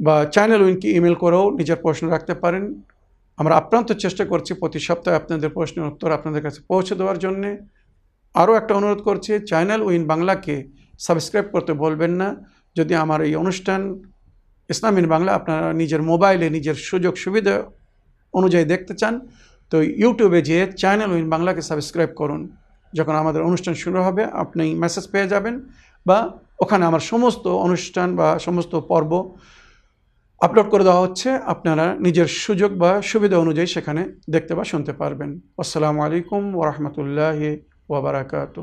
বা চ্যানেল উইনকে ইমেল করেও নিজের প্রশ্ন রাখতে পারেন। আমরা আপ্রান্ত চেষ্টা করছি প্রতি সপ্তাহে আপনাদের প্রশ্নের উত্তর আপনাদের কাছে পৌঁছে দেওয়ার জন্যে। আরও একটা অনুরোধ করছি চ্যানেল উইন বাংলাকে সাবস্ক্রাইব করতে বলবেন না। যদি আমার এই অনুষ্ঠান ইসলামিন বাংলা আপনারা নিজের মোবাইলে নিজের সুযোগ সুবিধা অনুযায়ী দেখতে চান, তো ইউটিউবে যেয়ে চ্যানেল উইন বাংলাকে সাবস্ক্রাইব করুন। যখন আমাদের অনুষ্ঠান শুরু হবে, আপনি মেসেজ পেয়ে যাবেন বা ওখানে আমার সমস্ত অনুষ্ঠান বা সমস্ত পর্ব আপলোড করে দেওয়া হচ্ছে, আপনারা নিজের সুযোগ বা সুবিধা অনুযায়ী সেখানে দেখতে বা শুনতে পারবেন। আসসালামু আলাইকুম ওরহমতুল্লাহ ওবরাকাতু